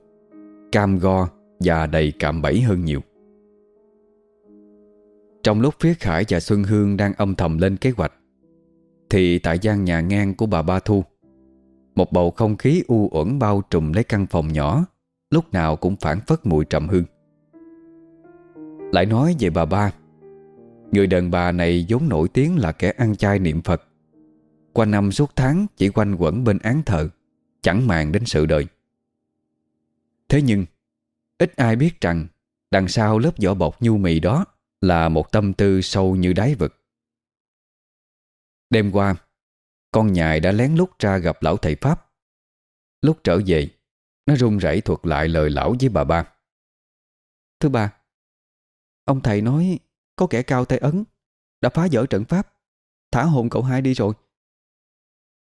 S1: Cam go và đầy cạm bẫy hơn nhiều. Trong lúc phía Khải và Xuân Hương đang âm thầm lên kế hoạch, Thì tại gian nhà ngang của bà Ba Thu, Một bầu không khí u uẩn bao trùm lấy căn phòng nhỏ, Lúc nào cũng phản phất mùi trầm hương. Lại nói về bà Ba, Người đàn bà này vốn nổi tiếng là kẻ ăn chay niệm Phật. Qua năm suốt tháng chỉ quanh quẩn bên án thờ, Chẳng màng đến sự đời. Thế nhưng, Ít ai biết rằng Đằng sau lớp vỏ bọc nhu mì đó là một tâm tư sâu như đáy vực. Đêm qua, Con nhài đã lén lút ra gặp lão thầy Pháp. Lúc trở về, Nó run rẩy thuật lại lời lão với bà ba. Thưa bà, Ông thầy nói có kẻ cao tay ấn, Đã phá vỡ trận pháp, Thả hồn cậu hai đi rồi.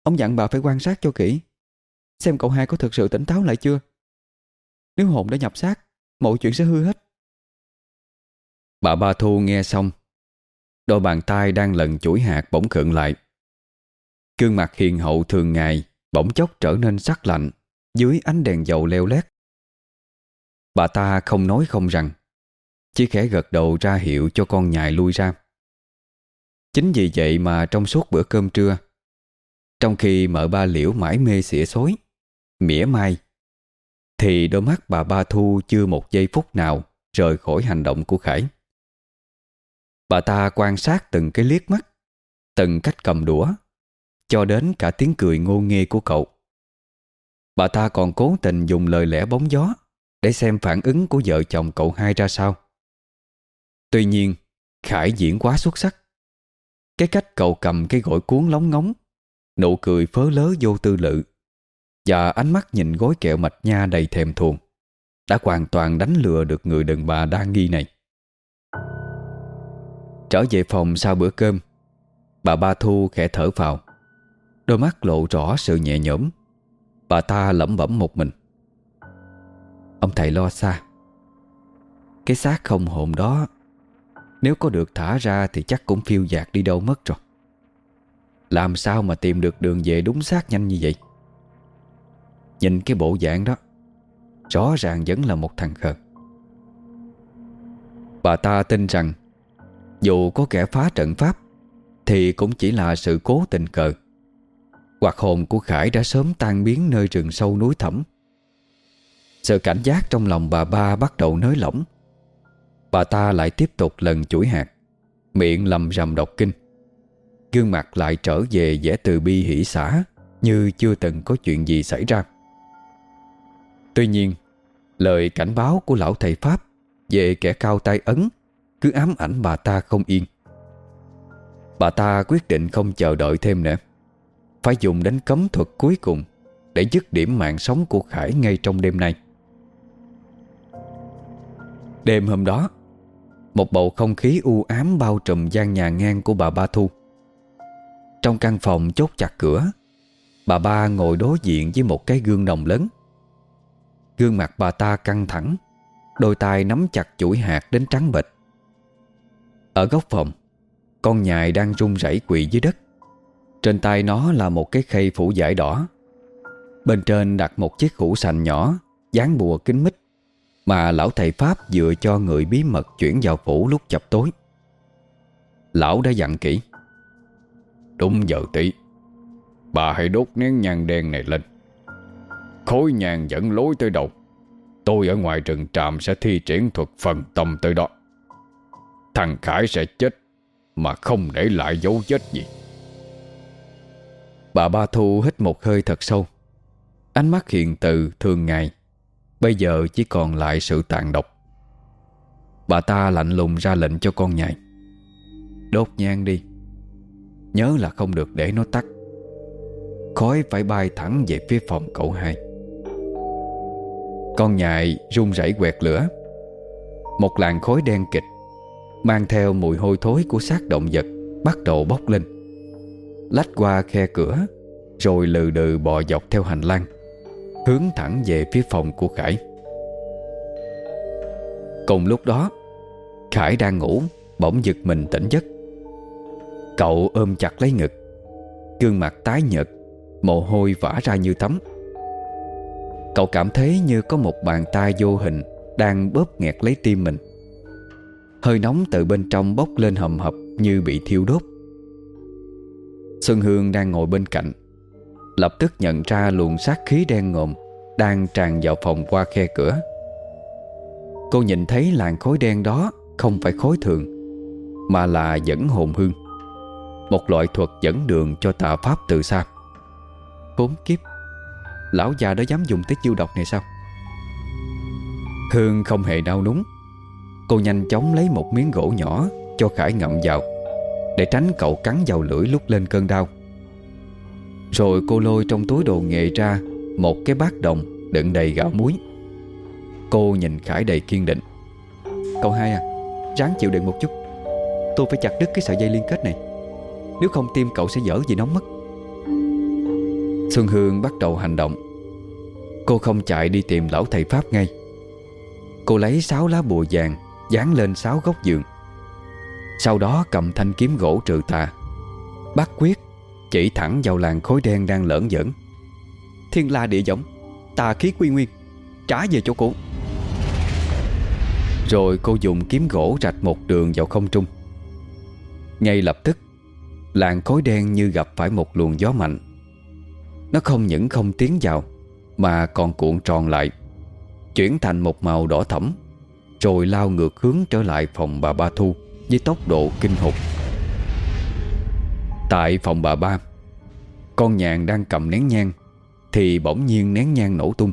S1: Ông dặn bà phải quan sát cho kỹ, Xem cậu hai có thực sự tỉnh táo lại chưa. Nếu hồn đã nhập xác, Mọi chuyện sẽ hư hết. Bà Ba Thu nghe xong, Đôi bàn tay đang lần chuỗi hạt bỗng khựng lại. Cương mặt hiền hậu thường ngày Bỗng chốc trở nên sắc lạnh Dưới ánh đèn dầu leo lét. Bà ta không nói không rằng, chỉ khẽ gật đầu ra hiệu cho con nhài lui ra. Chính vì vậy mà trong suốt bữa cơm trưa, Trong khi mợ ba liễu mãi mê xỉa xối, Mỉa mai, Thì đôi mắt bà ba Thu chưa một giây phút nào Rời khỏi hành động của Khải. Bà ta quan sát từng cái liếc mắt, Từng cách cầm đũa, Cho đến cả tiếng cười ngô nghê của cậu. Bà ta còn cố tình dùng lời lẽ bóng gió Để xem phản ứng của vợ chồng cậu hai ra sao. Tuy nhiên, Khải diễn quá xuất sắc. Cái cách cậu cầm cái gội cuốn lóng ngóng, Nụ cười phớ lớ vô tư lự, Và ánh mắt nhìn gối kẹo mạch nha đầy thèm thuồng, Đã hoàn toàn đánh lừa được người đàn bà đa nghi này. Trở về phòng sau bữa cơm. Bà Ba Thu khẽ thở vào. Đôi mắt lộ rõ sự nhẹ nhõm. Bà ta lẩm bẩm một mình. Ông thầy lo xa. Cái xác không hồn đó, nếu có được thả ra thì chắc cũng phiêu dạt đi đâu mất rồi. Làm sao mà tìm được đường về đúng xác nhanh như vậy? Nhìn cái bộ dạng đó, Rõ ràng vẫn là một thằng khờ. Bà ta tin rằng dù có kẻ phá trận pháp, Thì cũng chỉ là sự cố tình cờ. Hoặc hồn của Khải đã sớm tan biến nơi rừng sâu núi thẳm. Sự cảnh giác trong lòng bà ba bắt đầu nới lỏng. Bà ta lại tiếp tục lần chuỗi hạt, Miệng lầm rầm đọc kinh. Gương mặt lại trở về vẻ từ bi hỷ xã Như chưa từng có chuyện gì xảy ra. Tuy nhiên, Lời cảnh báo của lão thầy Pháp Về kẻ cao tay ấn cứ ám ảnh bà ta không yên. Bà ta quyết định không chờ đợi thêm nữa. Phải dùng đến cấm thuật cuối cùng Để dứt điểm mạng sống của Khải ngay trong đêm nay. Đêm hôm đó, một bầu không khí u ám bao trùm gian nhà ngang của bà Ba Thu. Trong căn phòng chốt chặt cửa, Bà ba ngồi đối diện với một cái gương đồng lớn. Gương mặt bà ta căng thẳng, Đôi tay nắm chặt chuỗi hạt đến trắng bệch. Ở góc phòng. Con nhài đang run rẩy quỳ dưới đất. Trên tay nó là một cái khay phủ vải đỏ. Bên trên đặt một chiếc hũ sành nhỏ Dán bùa kính mít, Mà lão thầy Pháp vừa cho người bí mật chuyển vào phủ lúc chập tối. Lão đã dặn kỹ.
S2: Đúng giờ tí. Bà hãy đốt nén nhang đen này lên. Khối nhang dẫn lối tới đầu. Tôi ở ngoài rừng tràm sẽ thi triển thuật phần tâm tới đó. Thằng Khải sẽ chết, Mà không để lại dấu vết gì.
S1: Bà Ba Thu hít một hơi thật sâu. Ánh mắt hiền từ thường ngày, Bây giờ chỉ còn lại sự tàn độc. Bà ta lạnh lùng ra lệnh cho con nhài Đốt nhang đi. Nhớ là không được để nó tắt. Khói phải bay thẳng về phía phòng cậu hai. Con nhại run rẩy quẹt lửa. Một làn khói đen kịch Mang theo mùi hôi thối của xác động vật Bắt đầu bốc lên. Lách qua khe cửa, Rồi lừ đừ bò dọc theo hành lang, Hướng thẳng về phía phòng của Khải. Cùng lúc đó, Khải đang ngủ, Bỗng giật mình tỉnh giấc. Cậu ôm chặt lấy ngực, Gương mặt tái nhợt, Mồ hôi vã ra như tắm. Cậu cảm thấy như có một bàn tay vô hình Đang bóp nghẹt lấy tim mình. Hơi nóng từ bên trong bốc lên hầm hập Như bị thiêu đốt. Xuân Hương đang ngồi bên cạnh, Lập tức nhận ra luồng sát khí đen ngòm Đang tràn vào phòng qua khe cửa. Cô nhìn thấy làn khối đen đó Không phải khối thường, Mà là dẫn hồn hương, Một loại thuật dẫn đường cho tà pháp từ xa. Khốn kiếp, Lão già đó dám dùng tới chiêu độc này sao? Hương không hề đau núng Cô nhanh chóng lấy một miếng gỗ nhỏ Cho Khải ngậm vào, Để tránh cậu cắn vào lưỡi lúc lên cơn đau. Rồi cô lôi trong túi đồ nghề ra Một cái bát đồng đựng đầy gạo muối. Cô nhìn Khải đầy kiên định. Cậu hai à Ráng chịu đựng một chút. Tôi phải chặt đứt cái sợi dây liên kết này. Nếu không tim cậu sẽ dở vì nóng mất. Xuân Hương bắt đầu hành động. Cô không chạy đi tìm lão thầy Pháp ngay. Cô lấy sáu lá bùa vàng Dán lên sáu góc giường. Sau đó cầm thanh kiếm gỗ trừ tà Bắt quyết Chỉ thẳng vào làng khối đen đang lởn giỡn Thiên la địa giống Tà khí quy nguyên, Trả về chỗ cũ. Rồi cô dùng kiếm gỗ rạch một đường vào không trung. Ngay lập tức, Làng khối đen như gặp phải một luồng gió mạnh. Nó không những không tiến vào, Mà còn cuộn tròn lại, Chuyển thành một màu đỏ thẫm. Rồi lao ngược hướng trở lại phòng bà Ba Thu Với tốc độ kinh hụt Tại phòng bà Ba, Con nhàn đang cầm nén nhang Thì bỗng nhiên nén nhang nổ tung.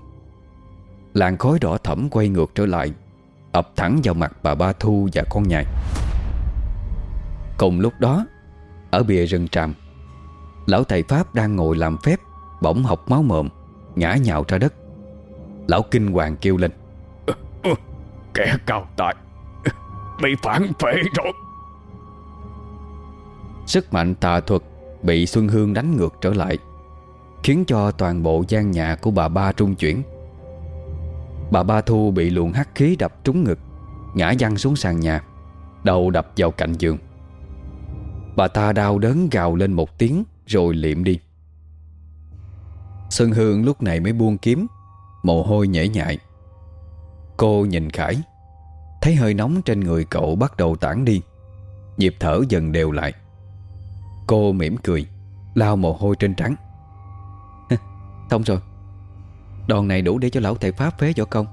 S1: Làn khói đỏ thẫm quay ngược trở lại, ập thẳng vào mặt bà Ba Thu và con nhài. Cùng lúc đó, Ở bìa rừng tràm, Lão thầy Pháp đang ngồi làm phép, Bỗng học máu mồm, Ngã nhào ra đất. Lão kinh hoàng kêu lên.
S2: Kẻ cao tài. Bị phản phệ rồi.
S1: Sức mạnh tà thuật Bị Xuân Hương đánh ngược trở lại, Khiến cho toàn bộ gian nhà của bà ba trung chuyển. Bà ba Thu bị luồng hắc khí đập trúng ngực, Ngã văng xuống sàn nhà, Đầu đập vào cạnh giường. Bà ta đau đớn gào lên một tiếng Rồi liệm đi. Xuân Hương lúc này mới buông kiếm, Mồ hôi nhễ nhại. Cô nhìn Khải. Thấy hơi nóng trên người cậu bắt đầu tản đi. Nhịp thở dần đều lại. Cô mỉm cười Lao mồ hôi trên trắng. Thông rồi. Đòn này đủ để cho lão thầy Pháp phế võ công.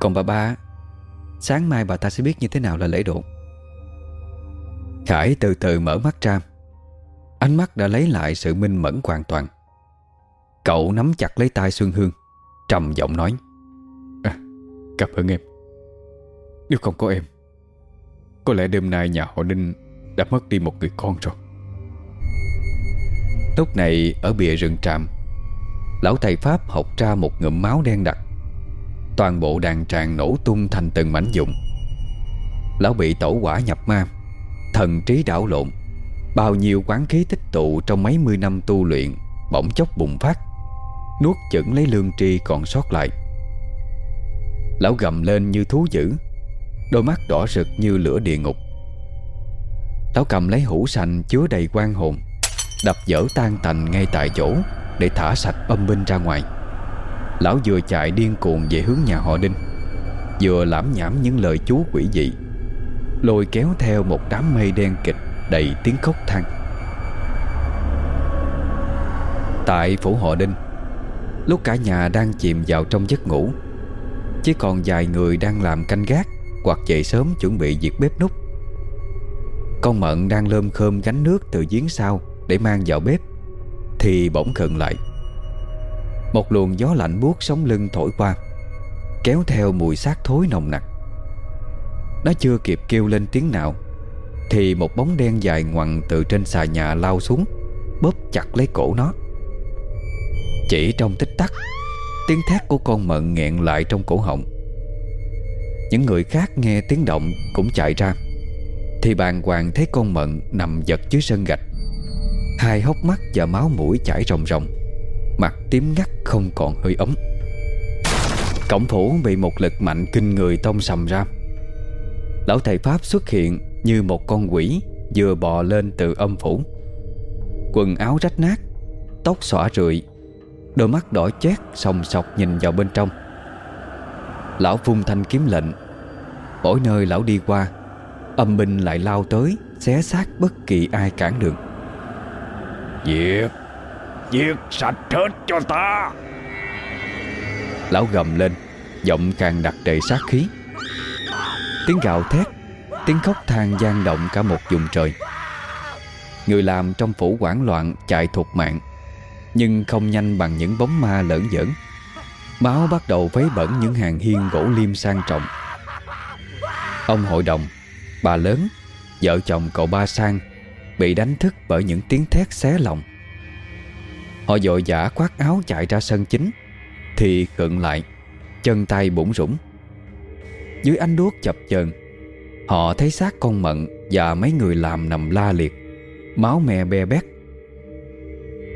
S1: Còn bà ba, Sáng mai bà ta sẽ biết như thế nào là lễ độ. Khải từ từ mở mắt ra. Ánh mắt đã lấy lại sự minh mẫn hoàn toàn. Cậu nắm chặt lấy tay Xuân Hương, Trầm giọng nói. Cảm ơn em. Nếu không có em, Có lẽ đêm nay nhà họ Ninh Đã mất đi một người con rồi. Lúc này, ở bìa rừng tràm, Lão thầy Pháp học ra một ngụm máu đen đặc. Toàn bộ đàn tràng nổ tung thành từng mảnh dụng Lão bị tổ quả nhập ma, Thần trí đảo lộn. Bao nhiêu quán khí tích tụ trong mấy mươi năm tu luyện Bỗng chốc bùng phát. Nuốt chửng lấy lương tri còn sót lại. Lão gầm lên như thú dữ. Đôi mắt đỏ rực như lửa địa ngục. Lão cầm lấy hũ sành chứa đầy quan hồn, Đập dở tan tành ngay tại chỗ Để thả sạch âm binh ra ngoài. Lão vừa chạy điên cuồng về hướng nhà họ Đinh, Vừa lãm nhảm những lời chú quỷ dị, Lôi kéo theo một đám mây đen kịch Đầy tiếng khóc than. Tại phủ họ đinh, Lúc cả nhà đang chìm vào trong giấc ngủ chỉ còn vài người đang làm canh gác Hoặc dậy sớm chuẩn bị việc bếp nút Con mận đang lơm khơm gánh nước từ giếng sau Để mang vào bếp, Thì bỗng khựng lại. Một luồng gió lạnh buốt sống lưng thổi qua, Kéo theo mùi xác thối nồng nặc. Nó chưa kịp kêu lên tiếng nào, Thì một bóng đen dài ngoằn từ trên xà nhà lao xuống, Bóp chặt lấy cổ nó. Chỉ trong tích tắc Tiếng thét của con mận nghẹn lại trong cổ họng. Những người khác nghe tiếng động cũng chạy ra. Thì bàn hoàng thấy con mận nằm giật dưới sân gạch. Hai hốc mắt và máu mũi chảy ròng ròng. Mặt tím ngắt không còn hơi ấm. Cổng phủ bị một lực mạnh kinh người tông sầm ra. Lão thầy Pháp xuất hiện như một con quỷ, Vừa bò lên từ âm phủ. Quần áo rách nát, Tóc xõa rượi Đôi mắt đỏ chét sòng sọc nhìn vào bên trong. Lão vung thanh kiếm lệnh. Mỗi nơi lão đi qua Âm binh lại lao tới Xé xác bất kỳ ai cản đường.
S2: Giết Giết sạch hết cho ta.
S1: Lão gầm lên Giọng càng đặc đầy sát khí. Tiếng gào thét Tiếng khóc than gian động cả một vùng trời. Người làm trong phủ quảng loạn chạy thục mạng nhưng không nhanh bằng những bóng ma lởn giỡn. Máu bắt đầu vấy bẩn những hàng hiên gỗ liêm sang trọng. Ông hội đồng, Bà lớn, Vợ chồng cậu ba sang, Bị đánh thức bởi những tiếng thét xé lòng. Họ dội giả khoác áo chạy ra sân chính, Thì khựng lại, Chân tay bủng rủng Dưới ánh đuốc chập chờn, Họ thấy xác con mận Và mấy người làm nằm la liệt, Máu me be bét.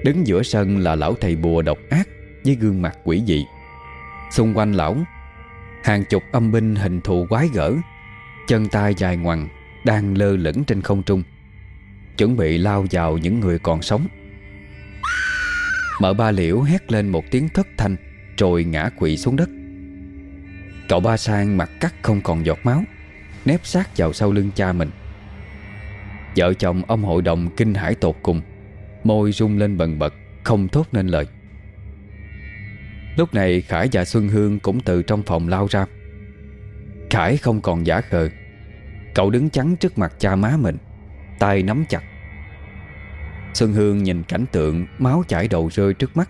S1: Đứng giữa sân là lão thầy bùa độc ác Với gương mặt quỷ dị. Xung quanh lão, Hàng chục âm binh hình thù quái gở, Chân tay dài ngoằng, Đang lơ lửng trên không trung, Chuẩn bị lao vào những người còn sống. Mở ba liễu hét lên một tiếng thất thanh, Rồi ngã quỵ xuống đất. Cậu ba sang mặt cắt không còn giọt máu, Nép sát vào sau lưng cha mình. Vợ chồng ông hội đồng kinh hãi tột cùng. Môi rung lên bần bật, Không thốt nên lời. Lúc này Khải và Xuân Hương Cũng từ trong phòng lao ra. Khải không còn giả khờ. Cậu đứng chắn trước mặt cha má mình, tay nắm chặt. Xuân Hương nhìn cảnh tượng, Máu chảy đầu rơi trước mắt.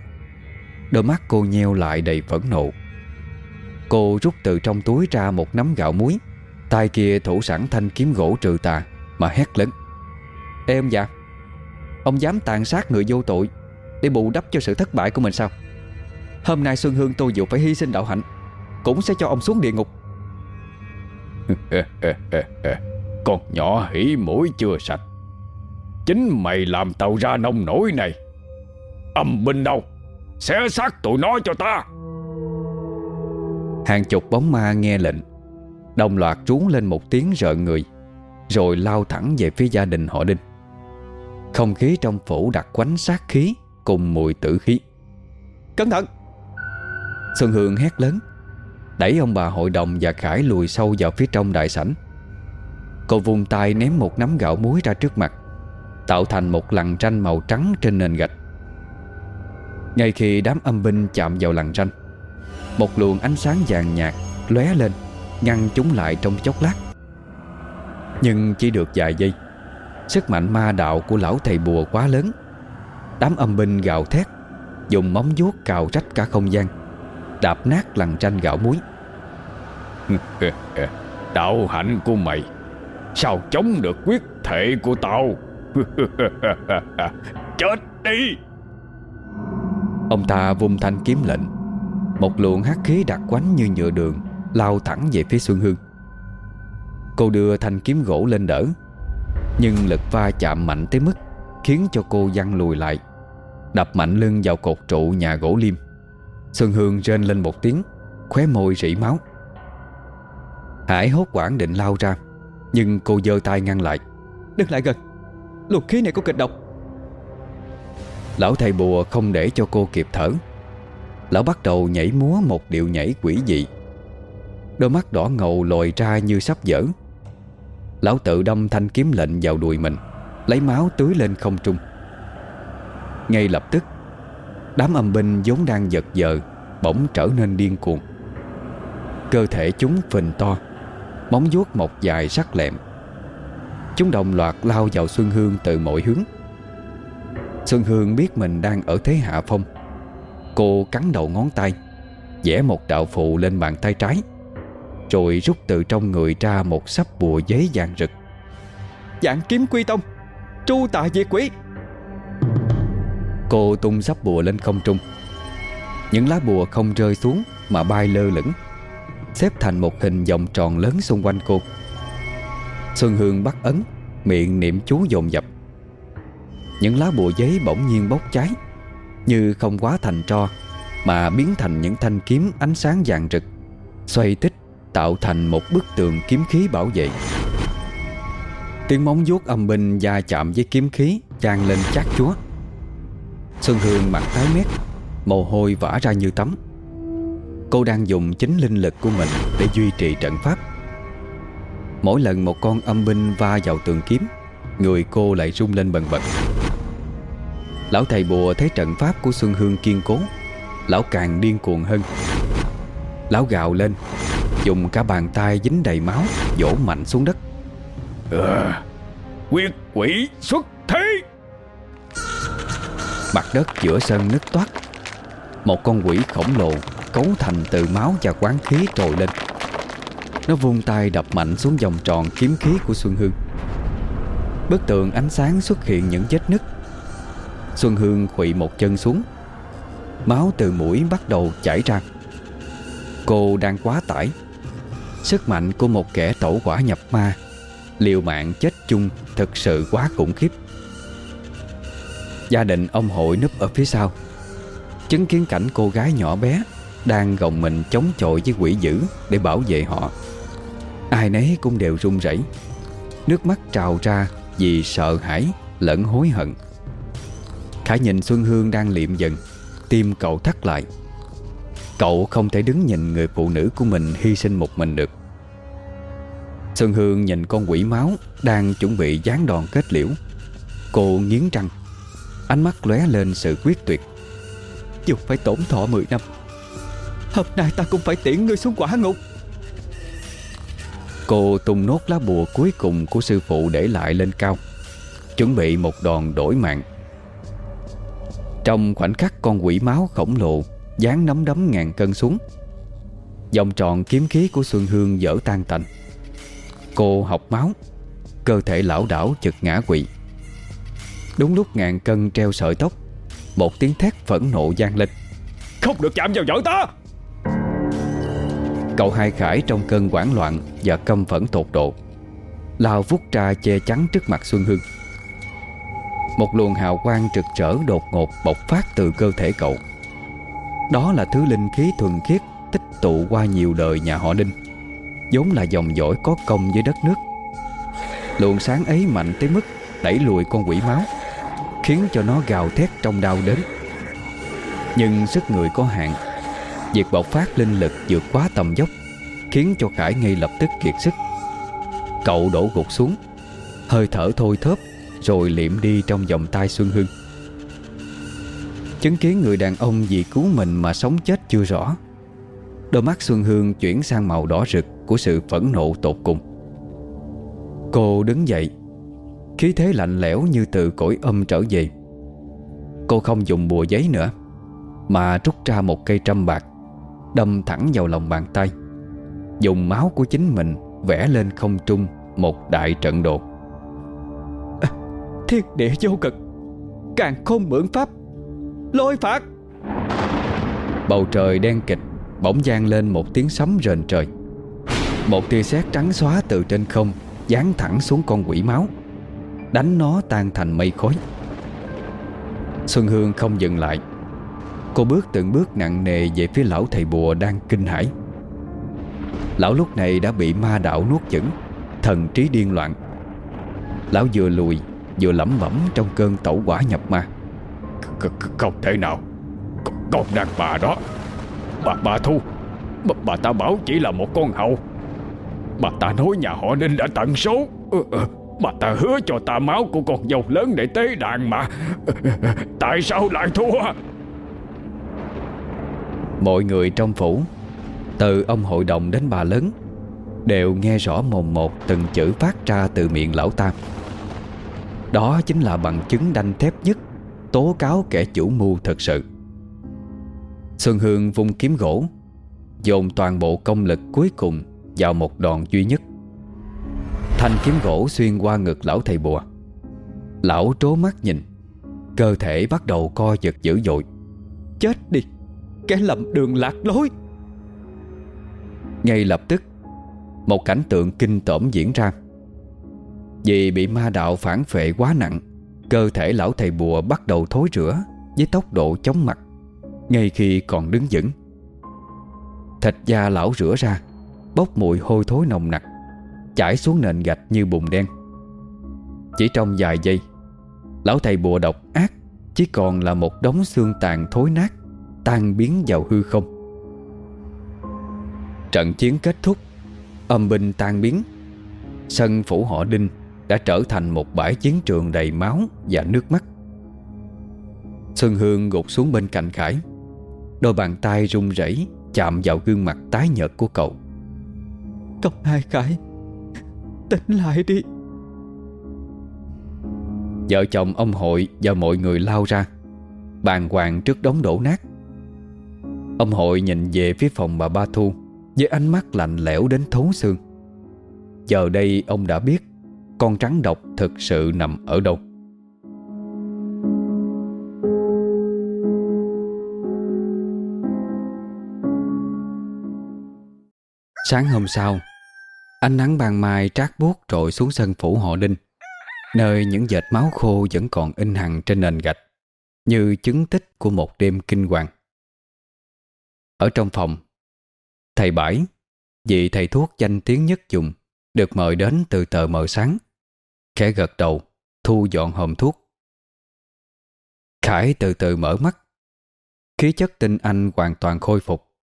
S1: Đôi mắt cô nheo lại đầy phẫn nộ. Cô rút từ trong túi ra một nắm gạo muối. Tay kia thủ sẵn thanh kiếm gỗ trừ tà Mà hét lớn. Ê ông già Ông dám tàn sát người vô tội Để bù đắp cho sự thất bại của mình sao? Hôm nay Xuân Hương tôi dù phải hy sinh đạo hạnh Cũng sẽ cho ông xuống địa ngục.
S2: Con nhỏ hỉ mũi chưa sạch. Chính mày làm tàu ra nông nổi này. Âm binh đâu? Xé xác tụi nó cho ta.
S1: Hàng chục bóng ma nghe lệnh. Đồng loạt trú lên một tiếng rợn người Rồi lao thẳng về phía gia đình họ Đinh không khí trong phủ đặc quánh sát khí Cùng mùi tử khí. Cẩn thận! Xuân Hương hét lớn. Đẩy ông bà hội đồng và Khải lùi sâu vào phía trong đại sảnh. Cô vùng tay ném một nắm gạo muối ra trước mặt Tạo thành một lằn tranh màu trắng trên nền gạch. Ngay khi đám âm binh chạm vào lằn tranh Một luồng ánh sáng vàng nhạt lóe lên Ngăn chúng lại trong chốc lát. Nhưng chỉ được vài giây Sức mạnh ma đạo của lão thầy bùa quá lớn. Đám âm binh gào thét Dùng móng vuốt cào rách cả không gian Đạp nát lằn tranh gạo muối.
S2: Đạo hạnh của mày Sao chống được quyết thể của tao? Chết đi!
S1: Ông ta vung thanh kiếm lệnh Một luồng hắc khí đặc quánh như nhựa đường Lao thẳng về phía Xuân Hương. Cô đưa thanh kiếm gỗ lên đỡ nhưng lực va chạm mạnh tới mức Khiến cho cô văng lùi lại. Đập mạnh lưng vào cột trụ nhà gỗ liêm Xuân Hương rên lên một tiếng, Khóe môi rỉ máu. Hải hốt quảng định lao ra, Nhưng cô giơ tay ngăn lại. Đừng lại gần Lục khí này có kịch độc. Lão thầy bùa không để cho cô kịp thở. Lão bắt đầu nhảy múa một điệu nhảy quỷ dị. Đôi mắt đỏ ngầu lồi ra như sắp dở. Lão tự đâm thanh kiếm lệnh vào đùi mình, Lấy máu tưới lên không trung. Ngay lập tức, Đám âm binh vốn đang giật giờ Bỗng trở nên điên cuồng. Cơ thể chúng phình to, Móng vuốt mọc dài sắc lẹm. Chúng đồng loạt lao vào Xuân Hương từ mọi hướng. Xuân Hương biết mình đang ở thế hạ phong. Cô cắn đầu ngón tay, vẽ một đạo phụ lên bàn tay trái. Rồi rút từ trong người ra một sắp bùa giấy vàng rực.
S3: Dạng kiếm quy tông Tru tạ diệt quỷ.
S1: Cô tung sắp bùa lên không trung. Những lá bùa không rơi xuống Mà bay lơ lửng Xếp thành một hình vòng tròn lớn xung quanh cô. Xuân Hương bắt ấn Miệng niệm chú dồn dập. Những lá bùa giấy bỗng nhiên bốc cháy Như không quá thành tro Mà biến thành những thanh kiếm ánh sáng vàng rực Xoay tích Tạo thành một bức tường kiếm khí bảo vệ. Tiếng móng vuốt âm binh va chạm với kiếm khí Trang lên chát chúa. Xuân Hương mặt tái mét, Mồ hôi vã ra như tắm. Cô đang dùng chính linh lực của mình Để duy trì trận pháp. Mỗi lần một con âm binh va vào tường kiếm, Người cô lại rung lên bần bật. Lão thầy bùa thấy trận pháp của Xuân Hương kiên cố, Lão càng điên cuồng hơn. Lão gào lên. Dùng cả bàn tay dính đầy máu Vỗ mạnh xuống đất.
S2: Ừ, Quyết quỷ xuất thế.
S1: Mặt đất giữa sân nứt toát. Một con quỷ khổng lồ Cấu thành từ máu và quán khí trồi lên. Nó vung tay đập mạnh xuống vòng tròn kiếm khí của Xuân Hương. Bức tường ánh sáng xuất hiện những vết nứt. Xuân Hương khuỵ một chân xuống. Máu từ mũi bắt đầu chảy ra. Cô đang quá tải Sức mạnh của một kẻ tổ quả nhập ma. Liều mạng chết chung Thực sự quá khủng khiếp. Gia đình ông hội núp ở phía sau. Chứng kiến cảnh cô gái nhỏ bé Đang gồng mình chống chọi với quỷ dữ Để bảo vệ họ. Ai nấy cũng đều run rẩy. Nước mắt trào ra Vì sợ hãi lẫn hối hận. Khải nhìn Xuân Hương đang liệm dần, Tim cậu thắt lại. Cậu không thể đứng nhìn người phụ nữ của mình hy sinh một mình được. Xuân Hương nhìn con quỷ máu Đang chuẩn bị gián đòn kết liễu. Cô nghiến răng, Ánh mắt lóe lên sự quyết tuyệt.
S3: Dù phải tổn thọ 10 năm, Hôm nay ta cũng phải tiễn ngươi xuống quả ngục.
S1: Cô tung nốt lá bùa cuối cùng Của sư phụ để lại lên cao, Chuẩn bị một đòn đổi mạng. Trong khoảnh khắc con quỷ máu khổng lồ Dán nắm đấm ngàn cân xuống. Vòng tròn kiếm khí của Xuân Hương dở tan tành. Cô học máu Cơ thể lão đảo chực ngã quỵ. Đúng lúc ngàn cân treo sợi tóc Một tiếng thét phẫn nộ gian lên.
S2: Không được chạm vào vợ ta!
S1: Cậu hai khải trong cơn hoảng loạn Và căm phẫn tột độ Lao vút ra che chắn trước mặt Xuân Hương. Một luồng hào quang trực trở đột ngột bộc phát từ cơ thể cậu đó là thứ linh khí thuần khiết Tích tụ qua nhiều đời nhà họ Đinh, vốn là dòng dõi có công với đất nước. Luồng sáng ấy mạnh tới mức Đẩy lùi con quỷ máu Khiến cho nó gào thét trong đau đớn. Nhưng sức người có hạn Việc bộc phát linh lực vượt quá tầm dốc Khiến cho Khải ngay lập tức kiệt sức. Cậu đổ gục xuống Hơi thở thôi thớp Rồi liệm đi trong vòng tay Xuân Hưng. Chứng kiến người đàn ông vì cứu mình mà sống chết chưa rõ. Đôi mắt Xuân Hương chuyển sang màu đỏ rực Của sự phẫn nộ tột cùng. Cô đứng dậy. Khí thế lạnh lẽo như từ cõi âm trở về. Cô không dùng bùa giấy nữa Mà rút ra một cây trăm bạc Đâm thẳng vào lòng bàn tay. Dùng máu của chính mình Vẽ lên không trung Một đại trận đồ.
S3: À, Thiên địa vô cực Càng không mượn pháp. Lôi phạt
S1: Bầu trời đen kịch, Bỗng gian lên một tiếng sấm rền trời. Một tia sét trắng xóa từ trên không Dán thẳng xuống con quỷ máu. Đánh nó tan thành mây khói. Xuân Hương không dừng lại. Cô bước từng bước nặng nề Về phía lão thầy bùa đang kinh hãi. Lão lúc này đã bị ma đạo nuốt chửng, Thần trí điên loạn. Lão vừa lùi, Vừa lẩm bẩm trong cơn tẩu quả nhập ma.
S2: Không thể nào. Con đàn bà đó. Bà bà Thu. Bà, bà ta bảo chỉ là một con hậu Bà ta nói nhà họ Ninh đã tận số. Ờ, ờ, bà ta hứa cho ta máu của con dâu lớn để tế đàn mà. Tại sao lại thua?
S1: Mọi người trong phủ Từ ông hội đồng đến bà lớn Đều nghe rõ mồm một từng chữ phát ra từ miệng lão Tam Đó chính là bằng chứng đanh thép nhất Tố cáo kẻ chủ mưu thật sự. Xuân Hương vung kiếm gỗ, Dồn toàn bộ công lực cuối cùng Vào một đòn duy nhất. Thanh kiếm gỗ xuyên qua ngực lão thầy bùa. Lão trố mắt nhìn, Cơ thể bắt đầu co giật dữ dội.
S3: Chết đi Cái lầm đường lạc lối.
S1: Ngay lập tức, Một cảnh tượng kinh tởm diễn ra. Vì bị ma đạo phản phệ quá nặng Cơ thể lão thầy bùa bắt đầu thối rữa Với tốc độ chóng mặt, Ngay khi còn đứng vững. Thịt da lão rửa ra, Bốc mùi hôi thối nồng nặc, Chảy xuống nền gạch như bùn đen. Chỉ trong vài giây, Lão thầy bùa độc ác Chỉ còn là một đống xương tàn thối nát Tan biến vào hư không. Trận chiến kết thúc, Âm binh tan biến, Sân phủ họ Đinh. Đã trở thành một bãi chiến trường đầy máu Và nước mắt. Xuân Hương gục xuống bên cạnh Khải. Đôi bàn tay run rẩy Chạm vào gương mặt tái nhợt của cậu.
S3: Cậu hai Khải Tỉnh lại đi.
S1: Vợ chồng ông hội và mọi người lao ra. Bàn hoàng trước đống đổ nát. Ông hội nhìn về phía phòng bà Ba Thu Với ánh mắt lạnh lẽo đến thấu xương. Giờ đây ông đã biết con trắng độc thực sự nằm ở đâu? Sáng hôm sau, Ánh nắng ban mai trát buốt trội xuống sân phủ họ đinh, Nơi những vệt máu khô vẫn còn in hằn trên nền gạch, Như chứng tích của một đêm kinh hoàng. Ở trong phòng, Thầy Bãi Vị thầy thuốc danh tiếng nhất dùng, Được mời đến từ tờ mờ sáng. Khẽ gật đầu Thu dọn hòm thuốc. Khải từ từ mở mắt. Khí chất tinh anh hoàn toàn khôi phục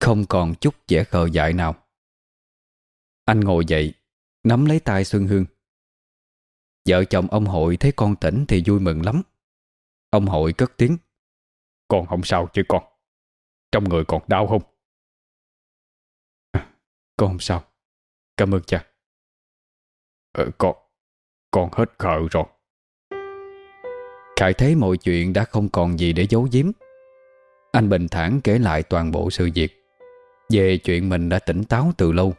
S1: Không còn chút vẻ khờ dại nào. Anh ngồi dậy Nắm lấy tay Xuân Hương. Vợ chồng ông hội thấy con tỉnh thì vui mừng lắm. Ông hội cất tiếng.
S2: Con không sao chứ con. Trong người còn đau không?
S1: À, con không sao. Cảm ơn cha.
S2: Ờ, Con con hết khờ rồi.
S1: Khải thấy mọi chuyện đã không còn gì để giấu giếm. Anh bình thản kể lại toàn bộ sự việc, Về chuyện mình đã tỉnh táo từ lâu.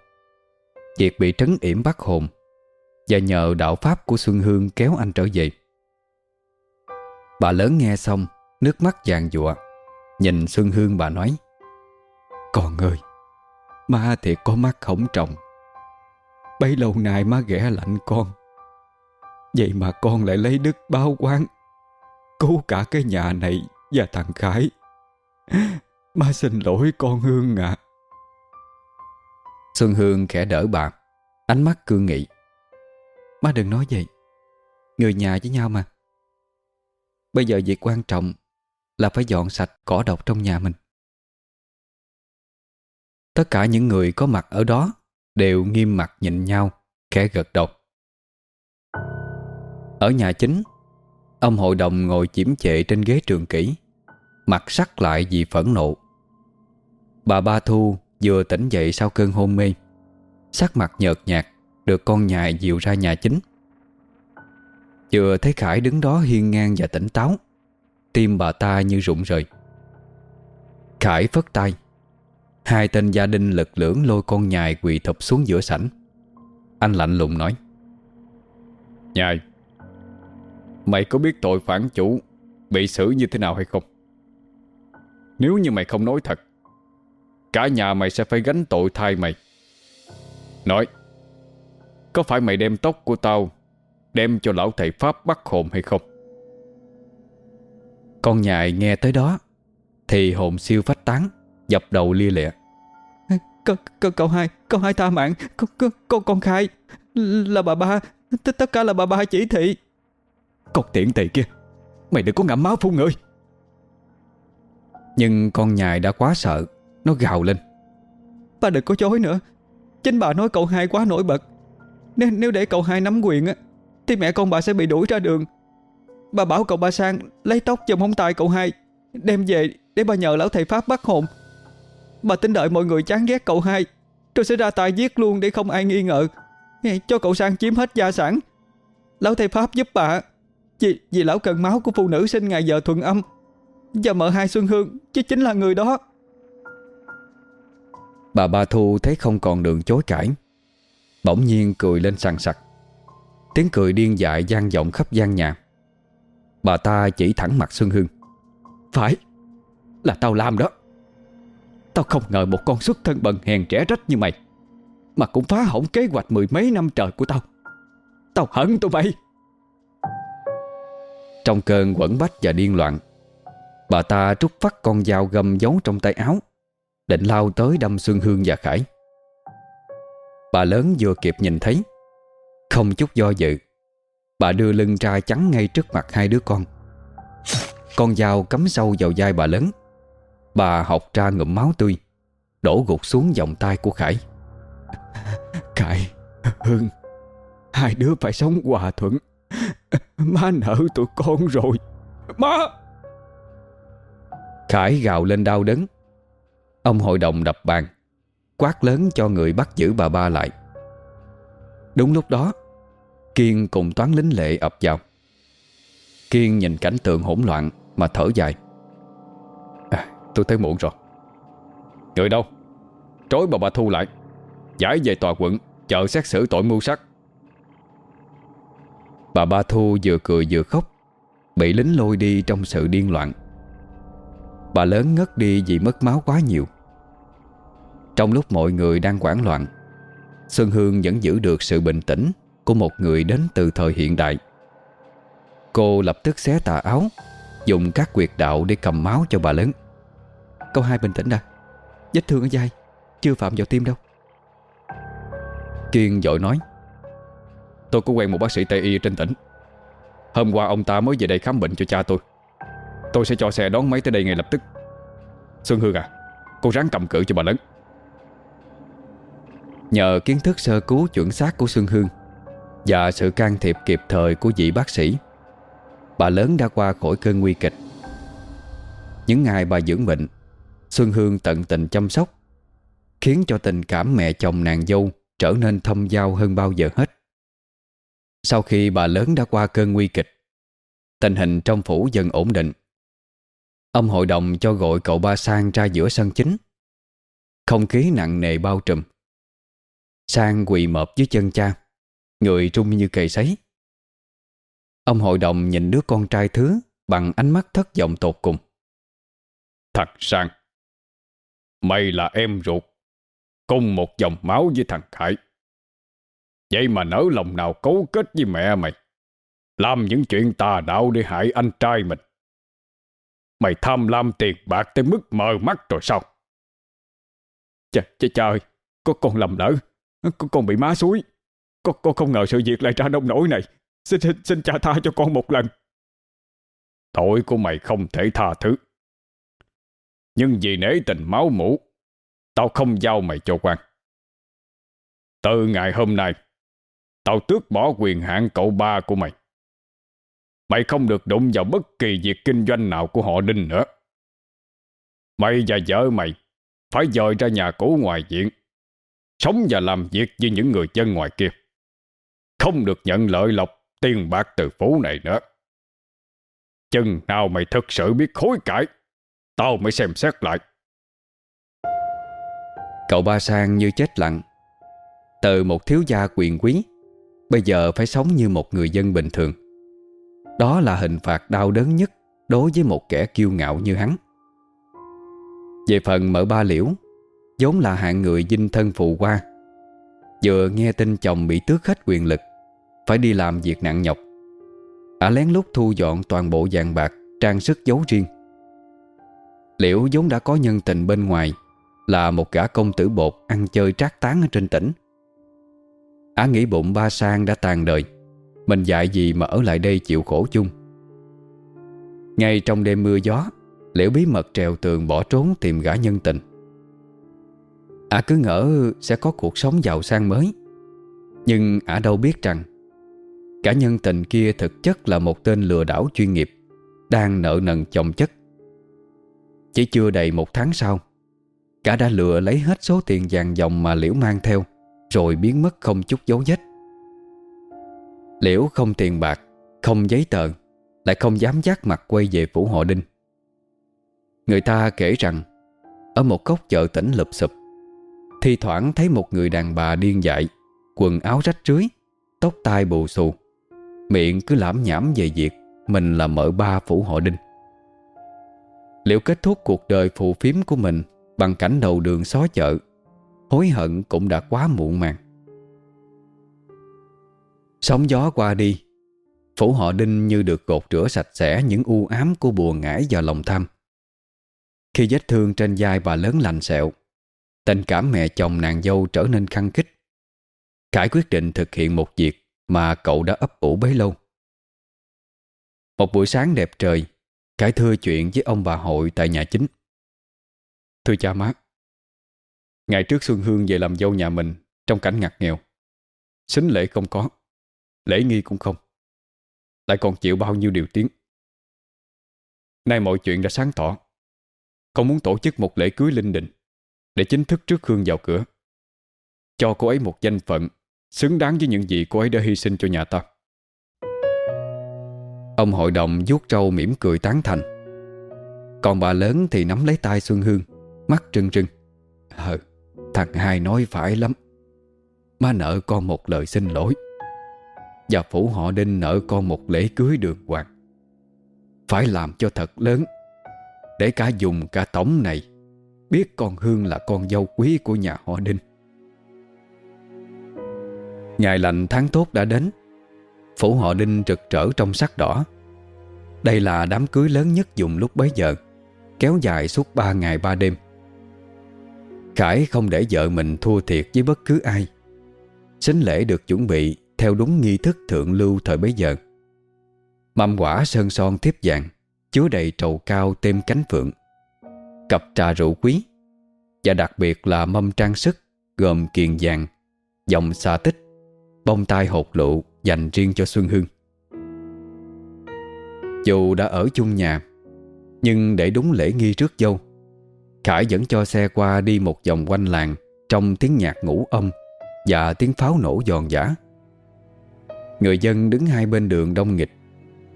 S1: Việc bị trấn yểm bắt hồn, Và nhờ đạo pháp của Xuân Hương kéo anh trở về. Bà lớn nghe xong, Nước mắt vàng dụa Nhìn Xuân Hương bà nói, Con ơi, Ma thì có mắt không trọng. Bấy lâu nay má ghẻ lạnh con Vậy mà con lại lấy đức báo quán Cứu cả cái nhà này Và thằng Khải. Má xin lỗi con Hương ạ. Xuân Hương khẽ đỡ bà Ánh mắt cương nghị. Má đừng nói vậy Người nhà với nhau mà. Bây giờ việc quan trọng Là phải dọn sạch cỏ độc trong nhà mình. Tất cả những người có mặt ở đó Đều nghiêm mặt nhìn nhau Khẽ gật đầu ở nhà chính, Ông hội đồng ngồi chiếm chệ trên ghế trường kỷ, Mặt sắc lại vì phẫn nộ. Bà Ba Thu vừa tỉnh dậy sau cơn hôn mê, Sắc mặt nhợt nhạt, Được con nhài dìu ra nhà chính. Vừa thấy Khải đứng đó hiên ngang và tỉnh táo, Tim bà ta như rụng rời. Khải phất tay, Hai tên gia đình lực lưỡng lôi con nhài quỳ thụp xuống giữa sảnh. Anh lạnh lùng nói,
S2: Nhài Mày có biết tội phản chủ Bị xử như thế nào hay không? Nếu như mày không nói thật Cả nhà mày sẽ phải gánh tội thay mày. Nói Có phải mày đem tóc của tao Đem cho lão thầy Pháp bắt hồn hay không?
S1: Con nhài nghe tới đó Thì hồn siêu phách tán Dập đầu lia lịa.
S3: Cậu, cậu, cậu hai Cậu hai tha mạng Con, con, con, khai Là bà ba tất cả là bà ba chỉ thị.
S2: Con tiện tỳ kia. Mày đừng có ngậm máu phun người
S1: Nhưng con nhài đã quá sợ Nó gào lên.
S3: Bà đừng có chối nữa. Chính bà nói cậu hai quá nổi bật. Nếu, nếu để cậu hai nắm quyền á Thì mẹ con bà sẽ bị đuổi ra đường. Bà bảo cậu ba sang lấy tóc trong hông tay cậu hai Đem về để bà nhờ lão thầy Pháp bắt hồn. Bà tính đợi mọi người chán ghét cậu hai Rồi sẽ ra tay giết luôn để không ai nghi ngờ. Cho cậu sang chiếm hết gia sản. Lão thầy Pháp giúp bà. Vì, vì lão cần máu của phụ nữ sinh ngày giờ thuận âm. Và mợ hai Xuân Hương Chứ chính là người đó.
S1: Bà Ba Thu thấy không còn đường chối cãi. Bỗng nhiên cười lên sằng sặc. Tiếng cười điên dại gian vọng khắp gian nhà. Bà ta chỉ thẳng mặt Xuân Hương.
S2: Phải Là tao làm đó. Tao không ngờ một con xuất thân bần hèn trẻ rách như mày Mà cũng phá hỏng kế hoạch mười mấy năm trời của tao. Tao hận tụi bay
S1: trong cơn quẩn bách và điên loạn, Bà ta trút phát con dao găm giấu trong tay áo, Định lao tới đâm Xuân Hương và Khải. Bà lớn vừa kịp nhìn thấy, Không chút do dự, Bà đưa lưng ra chắn ngay trước mặt hai đứa con. Con dao cắm sâu vào vai bà lớn, Bà học ra ngụm máu tươi, Đổ gục xuống vòng tay của Khải.
S2: Khải, Hương, Hai đứa phải sống hòa thuận. Má nợ tụi con rồi. Má!
S1: Khải gào lên đau đớn. Ông hội đồng đập bàn Quát lớn cho người bắt giữ bà ba lại. Đúng lúc đó Kiên cùng toán lính lệ ập vào. Kiên nhìn cảnh tượng hỗn loạn Mà thở dài.
S2: À, Tôi tới muộn rồi. Người đâu? Trối bà bà Thu lại. Giải về tòa quận Chờ xét xử tội mưu sát.
S1: Bà Ba Thu vừa cười vừa khóc, Bị lính lôi đi trong sự điên loạn. Bà lớn ngất đi vì mất máu quá nhiều. Trong lúc mọi người đang quảng loạn, Xuân Hương vẫn giữ được sự bình tĩnh Của một người đến từ thời hiện đại. Cô lập tức xé tà áo, Dùng các quyệt đạo để cầm máu cho bà lớn.
S3: Câu hai bình tĩnh đã. Vết thương ở vai, Chưa phạm vào tim đâu.
S1: Kiên dội nói
S2: Tôi có quen một bác sĩ Tây Y trên tỉnh. Hôm qua ông ta mới về đây khám bệnh cho cha tôi. Tôi sẽ cho xe đón máy tới đây ngay lập tức. Xuân Hương à Cô ráng cầm cự cho bà lớn.
S1: Nhờ kiến thức sơ cứu chuẩn xác của Xuân Hương Và sự can thiệp kịp thời của vị bác sĩ, Bà lớn đã qua khỏi cơn nguy kịch. Những ngày bà dưỡng bệnh, Xuân Hương tận tình chăm sóc, Khiến cho tình cảm mẹ chồng nàng dâu Trở nên thâm giao hơn bao giờ hết. Sau khi bà lớn đã qua cơn nguy kịch, Tình hình trong phủ dần ổn định. Ông hội đồng cho gọi cậu ba Sang ra giữa sân chính. Không khí nặng nề bao trùm. Sang quỳ mập dưới chân cha, Người trung như cây sấy. Ông hội đồng nhìn đứa con trai thứ Bằng ánh mắt thất vọng tột cùng.
S2: Thật Sang Mày là em ruột, Cùng một dòng máu với thằng Khải. Vậy mà nỡ lòng nào cấu kết với mẹ mày? Làm những chuyện tà đạo để hại anh trai mình. Mày tham lam tiền bạc tới mức mờ mắt rồi sao? Chà, trời, trời Có con lầm lỡ. Có con bị má suối. Có con không ngờ sự việc lại ra nông nổi này. Xin, xin, xin cha tha cho con một lần. Tội của mày không thể tha thứ. Nhưng vì nể tình máu mủ Tao không giao mày cho quan. Từ ngày hôm nay Tao tước bỏ quyền hạn cậu ba của mày. Mày không được đụng vào bất kỳ việc kinh doanh nào của họ Đinh nữa. Mày và vợ mày Phải dời ra nhà cũ ngoài viện, Sống và làm việc với những người dân ngoài kia. Không được nhận lợi lộc Tiền bạc từ phố này nữa. Chừng nào mày thực sự biết khối cải, Tao mới xem xét lại.
S1: Cậu ba sang như chết lặng. Từ một thiếu gia quyền quý Bây giờ phải sống như một người dân bình thường. Đó là hình phạt đau đớn nhất Đối với một kẻ kiêu ngạo như hắn. Về phần mở ba liễu, vốn là hạng người dinh thân phụ qua Vừa nghe tin chồng bị tước hết quyền lực, Phải đi làm việc nặng nhọc. Ả lén lút thu dọn toàn bộ vàng bạc, Trang sức giấu riêng. Liễu vốn đã có nhân tình bên ngoài, Là một gã công tử bột Ăn chơi trác tán ở trên tỉnh. Á nghĩ bụng ba sang đã tàn đời. Mình dạy gì mà ở lại đây chịu khổ chung? Ngay trong đêm mưa gió, Liễu bí mật trèo tường bỏ trốn tìm gã nhân tình. Ả cứ ngỡ sẽ có cuộc sống giàu sang mới. Nhưng Ả đâu biết rằng Cả nhân tình kia thực chất là một tên lừa đảo chuyên nghiệp, Đang nợ nần chồng chất. Chỉ chưa đầy một tháng sau Cả đã lừa lấy hết số tiền vàng dòng mà Liễu mang theo. Rồi biến mất không chút dấu vết. Liễu không tiền bạc, Không giấy tờ, Lại không dám giác mặt quay về phủ họ đinh. Người ta kể rằng, Ở một góc chợ tỉnh lụp sụp thì thoảng thấy một người đàn bà điên dại, Quần áo rách rưới, Tóc tai bù xù, Miệng cứ lãm nhảm về việc Mình là mợ ba phủ họ đinh. Liệu kết thúc cuộc đời phù phiếm của mình Bằng cảnh đầu đường xó chợ Hối hận cũng đã quá muộn màng. Sóng gió qua đi, Phủ họ đinh như được gột rửa sạch sẽ Những u ám của bùa ngải và lòng tham. Khi vết thương trên vai bà lớn lành sẹo, Tình cảm mẹ chồng nàng dâu trở nên khăng khích Khải quyết định thực hiện một việc Mà cậu đã ấp ủ bấy lâu. Một buổi sáng đẹp trời, Khải thưa chuyện với ông bà hội tại nhà chính. Thưa cha má Ngày trước Xuân Hương về làm dâu nhà mình Trong cảnh ngặt nghèo. Xính lễ không có Lễ nghi cũng không. Lại còn chịu bao nhiêu điều tiếng. Nay mọi chuyện đã sáng tỏ. Con muốn tổ chức một lễ cưới linh đình Để chính thức trước Hương vào cửa. Cho cô ấy một danh phận Xứng đáng với những gì cô ấy đã hy sinh cho nhà ta. Ông hội đồng vuốt trâu mỉm cười tán thành. Còn bà lớn thì nắm lấy tay Xuân Hương Mắt trưng trưng Ờ, thằng hai nói phải lắm. Má nợ con một lời xin lỗi. Và phủ họ đinh nợ con một lễ cưới được hoàng. Phải làm cho thật lớn. Để cả dùng cả tổng này. Biết con Hương là con dâu quý của nhà họ đinh. Ngày lành tháng tốt đã đến. Phủ họ đinh trực trở trong sắc đỏ. Đây là đám cưới lớn nhất dùng lúc bấy giờ. Kéo dài suốt ba ngày ba đêm. Khải không để vợ mình thua thiệt với bất cứ ai. Xính lễ được chuẩn bị Theo đúng nghi thức thượng lưu thời bấy giờ. Mâm quả sơn son thiếp vàng, Chứa đầy trầu cao tem cánh phượng, Cặp trà rượu quý, Và đặc biệt là mâm trang sức Gồm kiền vàng, Dòng xà tích, Bông tai hột lụ Dành riêng cho Xuân Hương. Dù đã ở chung nhà, Nhưng để đúng lễ nghi trước dâu Khải vẫn cho xe qua đi một vòng quanh làng, Trong tiếng nhạc ngũ âm Và tiếng pháo nổ giòn giả Người dân đứng hai bên đường đông nghịch,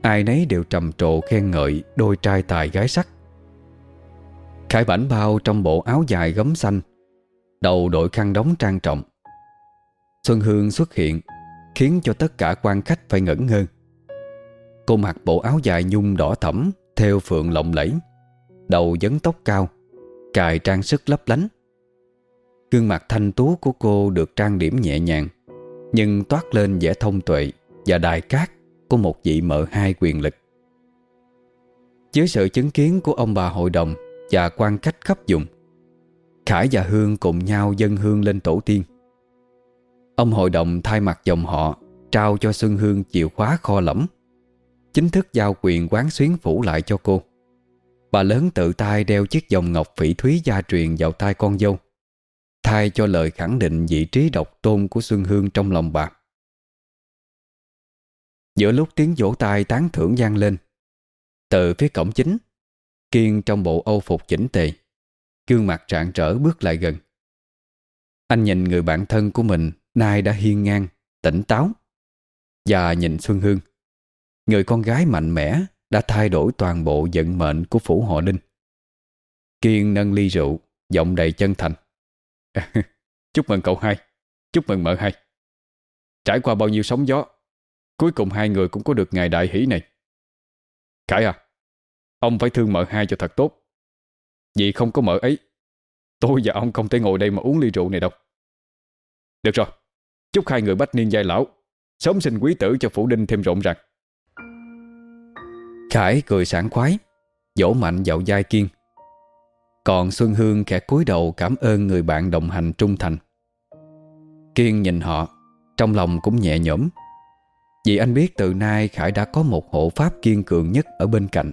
S1: Ai nấy đều trầm trồ khen ngợi Đôi trai tài gái sắc. Khải bảnh bao trong bộ áo dài gấm xanh, Đầu đội khăn đóng trang trọng. Xuân Hương xuất hiện, Khiến cho tất cả quan khách phải ngẩn ngơ. Cô mặc bộ áo dài nhung đỏ thẫm Theo phượng lộng lẫy, Đầu vấn tóc cao. Cài trang sức lấp lánh. Gương mặt thanh tú của cô được trang điểm nhẹ nhàng, Nhưng toát lên vẻ thông tuệ Và đài cát Của một vị mợ hai quyền lực. Dưới sự chứng kiến của ông bà hội đồng Và quan khách khắp dùng Khải và Hương cùng nhau dâng hương lên tổ tiên. Ông hội đồng thay mặt dòng họ Trao cho Xuân Hương chìa khóa kho lẫm, Chính thức giao quyền quán xuyến phủ lại cho cô. Bà lớn tự tay đeo chiếc vòng ngọc phỉ thúy gia truyền vào tay con dâu Thay cho lời khẳng định vị trí độc tôn của Xuân Hương trong lòng bà. Giữa lúc tiếng vỗ tay tán thưởng vang lên Từ phía cổng chính Kiên trong bộ âu phục chỉnh tề Gương mặt trạng trở bước lại gần. Anh nhìn người bạn thân của mình Nay đã hiên ngang, tỉnh táo Và nhìn Xuân Hương Người con gái mạnh mẽ đã thay đổi toàn bộ vận mệnh của phủ họ Đinh. Kiên nâng ly rượu, giọng đầy chân thành. chúc mừng cậu hai, chúc mừng mợ hai. Trải qua bao nhiêu sóng gió, cuối cùng hai người cũng có được ngày đại hỷ này. Khải à, ông phải thương mợ hai cho thật tốt. Vì không có mợ ấy, tôi và ông không thể ngồi đây mà uống ly rượu này đâu. Được rồi, chúc hai người bách niên giai lão, sớm sinh quý tử cho phủ đinh thêm rộn ràng. Khải cười sảng khoái Vỗ mạnh dạo dai Kiên. Còn Xuân Hương khẽ cúi đầu cảm ơn người bạn đồng hành trung thành. Kiên nhìn họ Trong lòng cũng nhẹ nhõm. Vì anh biết từ nay Khải đã có một hộ pháp kiên cường nhất ở bên cạnh.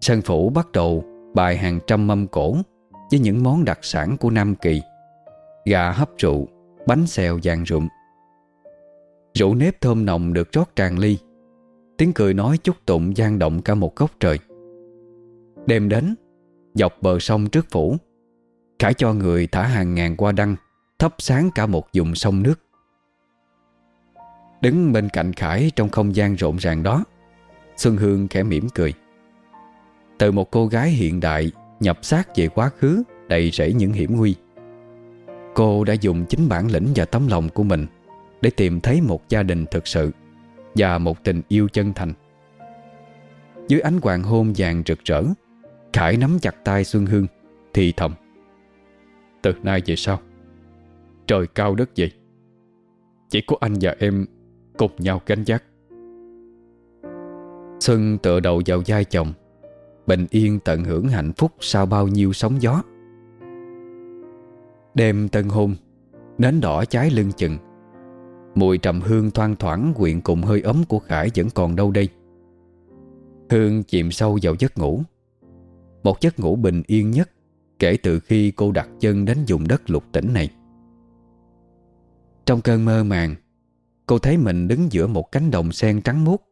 S1: Sân phủ bắt đầu bài hàng trăm mâm cổ với những món đặc sản của Nam Kỳ. Gà hấp rượu, bánh xèo vàng rụm. Rượu nếp thơm nồng được rót tràn ly. Tiếng cười nói chúc tụng gian động cả một góc trời. Đêm đến, Dọc bờ sông trước phủ Khải cho người thả hàng ngàn qua đăng, Thắp sáng cả một vùng sông nước. Đứng bên cạnh Khải trong không gian rộn ràng đó, Xuân Hương khẽ mỉm cười. Từ một cô gái hiện đại Nhập xác về quá khứ Đầy rẫy những hiểm nguy, Cô đã dùng chính bản lĩnh và tấm lòng của mình Để tìm thấy một gia đình thực sự. Và một tình yêu chân thành. Dưới ánh hoàng hôn vàng rực rỡ, Khải nắm chặt tay Xuân Hương, Thì thầm, Từ nay về sau, Trời cao đất dày, Chỉ có anh và em Cùng nhau gánh vác. Xuân tựa đầu vào vai chồng, Bình yên tận hưởng hạnh phúc Sau bao nhiêu sóng gió. Đêm tân hôn, Nến đỏ cháy lưng chừng. Mùi trầm hương thoang thoảng Quyện cùng hơi ấm của Khải vẫn còn đâu đây. Hương chìm sâu vào giấc ngủ. Một giấc ngủ bình yên nhất Kể từ khi cô đặt chân đến vùng đất lục tỉnh này. Trong cơn mơ màng, Cô thấy mình đứng giữa một cánh đồng sen trắng muốt,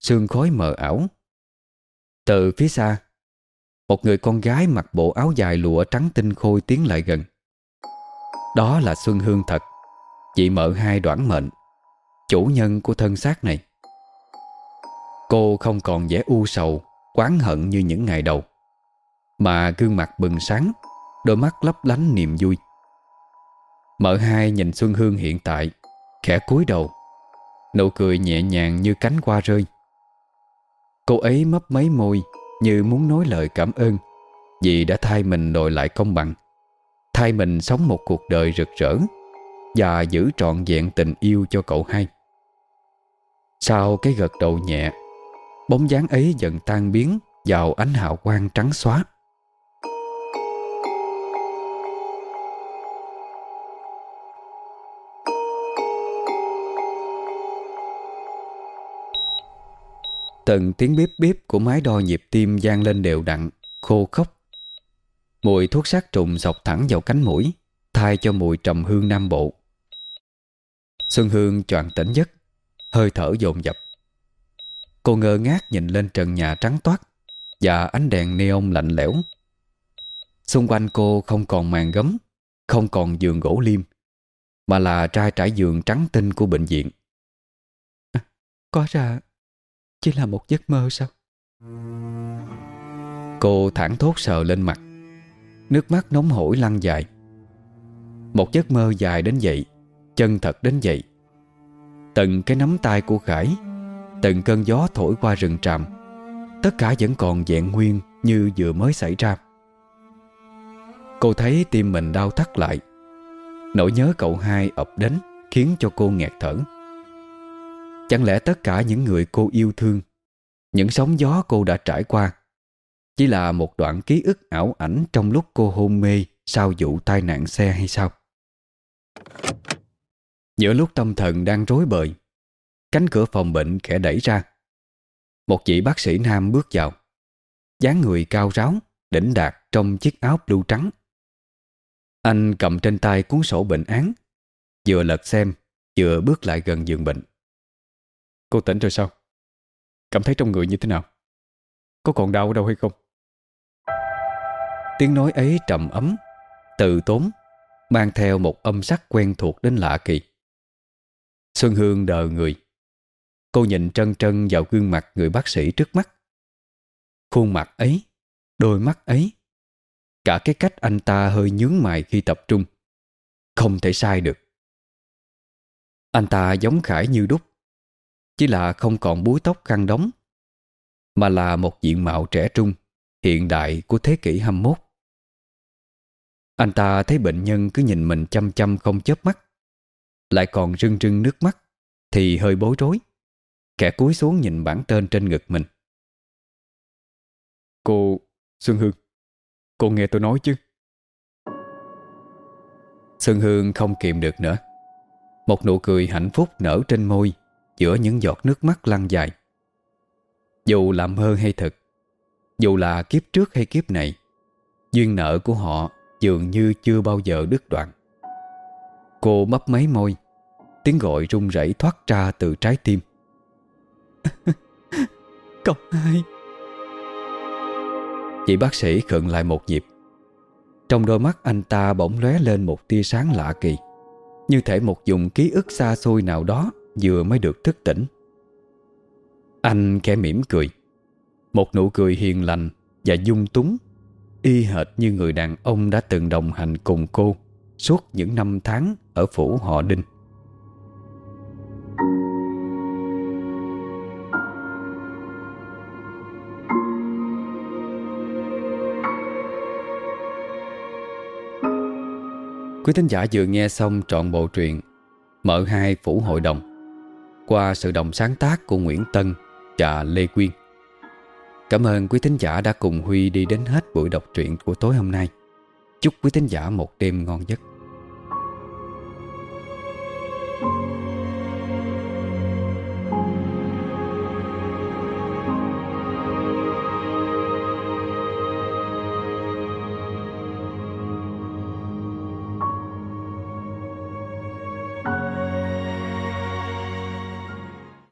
S1: Sương khói mờ ảo. Từ phía xa, Một người con gái mặc bộ áo dài lụa trắng tinh khôi tiến lại gần. Đó là Xuân Hương thật. Chị mợ hai đoản mệnh. Chủ nhân của thân xác này. Cô không còn vẻ u sầu Quán hận như những ngày đầu. Mà gương mặt bừng sáng, Đôi mắt lấp lánh niềm vui. Mợ hai nhìn Xuân Hương hiện tại, Khẽ cúi đầu. Nụ cười nhẹ nhàng như cánh hoa rơi. Cô ấy mấp mấy môi Như muốn nói lời cảm ơn, Vì đã thay mình đòi lại công bằng. Thay mình sống một cuộc đời rực rỡ. Và giữ trọn vẹn tình yêu cho cậu hai Sau cái gật đầu nhẹ Bóng dáng ấy dần tan biến Vào ánh hào quang trắng xóa Từng tiếng bíp bíp của máy đo nhịp tim gian lên đều đặn, khô khốc. Mùi thuốc sát trùng dọc thẳng vào cánh mũi, thay cho mùi trầm hương Nam Bộ. Xuân Hương choàng tỉnh giấc, hơi thở dồn dập. Cô ngơ ngác nhìn lên trần nhà trắng toát và ánh đèn neon lạnh lẽo. Xung quanh cô không còn màn gấm, không còn giường gỗ liêm, mà là trai trải giường trắng tinh của bệnh viện.
S3: À, có ra chỉ là một giấc mơ sao
S1: Cô thẳng thốt sờ lên mặt Nước mắt nóng hổi lăn dài Một giấc mơ dài đến vậy Chân thật đến vậy. Từng cái nắm tay của Khải Từng cơn gió thổi qua rừng tràm, Tất cả vẫn còn vẹn nguyên Như vừa mới xảy ra. Cô thấy tim mình đau thắt lại. Nỗi nhớ cậu hai ập đến Khiến cho cô nghẹt thở. Chẳng lẽ tất cả những người cô yêu thương, Những sóng gió cô đã trải qua, Chỉ là một đoạn ký ức ảo ảnh Trong lúc cô hôn mê Sau vụ tai nạn xe hay sao? Giữa lúc tâm thần đang rối bời Cánh cửa phòng bệnh khẽ đẩy ra Một vị bác sĩ nam bước vào dáng người cao ráo Đỉnh đạt trong chiếc áo blue trắng Anh cầm trên tay cuốn sổ bệnh án Vừa lật xem Vừa bước lại gần giường bệnh Cô tỉnh rồi sao? Cảm thấy trong người như thế nào? Có còn đau ở đâu hay không? Tiếng nói ấy trầm ấm, từ tốn, mang theo một âm sắc quen thuộc đến lạ kỳ. Xuân Hương đờ người. Cô nhìn trân trân vào gương mặt người bác sĩ trước mắt. Khuôn mặt ấy, đôi mắt ấy, cả cái cách anh ta hơi nhướng mày khi tập trung. Không thể sai được. Anh ta giống Khải như đúc chỉ là không còn búi tóc khăn đóng Mà là một diện mạo trẻ trung Hiện đại của thế kỷ 21 Anh ta thấy bệnh nhân cứ nhìn mình chăm chăm không chớp mắt lại còn rưng rưng nước mắt Thì hơi bối rối. Kẻ cúi xuống nhìn bản tên trên ngực mình.
S2: Cô Xuân Hương Cô nghe tôi nói chứ?
S1: Xuân Hương không kìm được nữa. Một nụ cười hạnh phúc nở trên môi giữa những giọt nước mắt lăn dài. Dù làm mơ hay thật, dù là kiếp trước hay kiếp này, Duyên nợ của họ dường như chưa bao giờ đứt đoạn. Cô mấp máy môi. Tiếng gọi run rẩy thoát ra từ trái tim.
S3: Cậu hai.
S1: Chị bác sĩ khựng lại một nhịp. Trong đôi mắt anh ta bỗng lóe lên một tia sáng lạ kỳ. Như thể một dùng ký ức xa xôi nào đó Vừa mới được thức tỉnh. Anh khẽ mỉm cười. Một nụ cười hiền lành Và dung túng, Y hệt như người đàn ông đã từng đồng hành cùng cô Suốt những năm tháng ở phủ họ Đinh Quý thính giả vừa nghe xong trọn bộ truyện Mở hai Phủ Hội Đồng qua sự đồng sáng tác của Nguyễn Tân và Lê Quyên. Cảm ơn quý thính giả đã cùng Huy đi đến hết buổi đọc truyện của tối hôm nay. Chúc quý thính giả một đêm ngon giấc.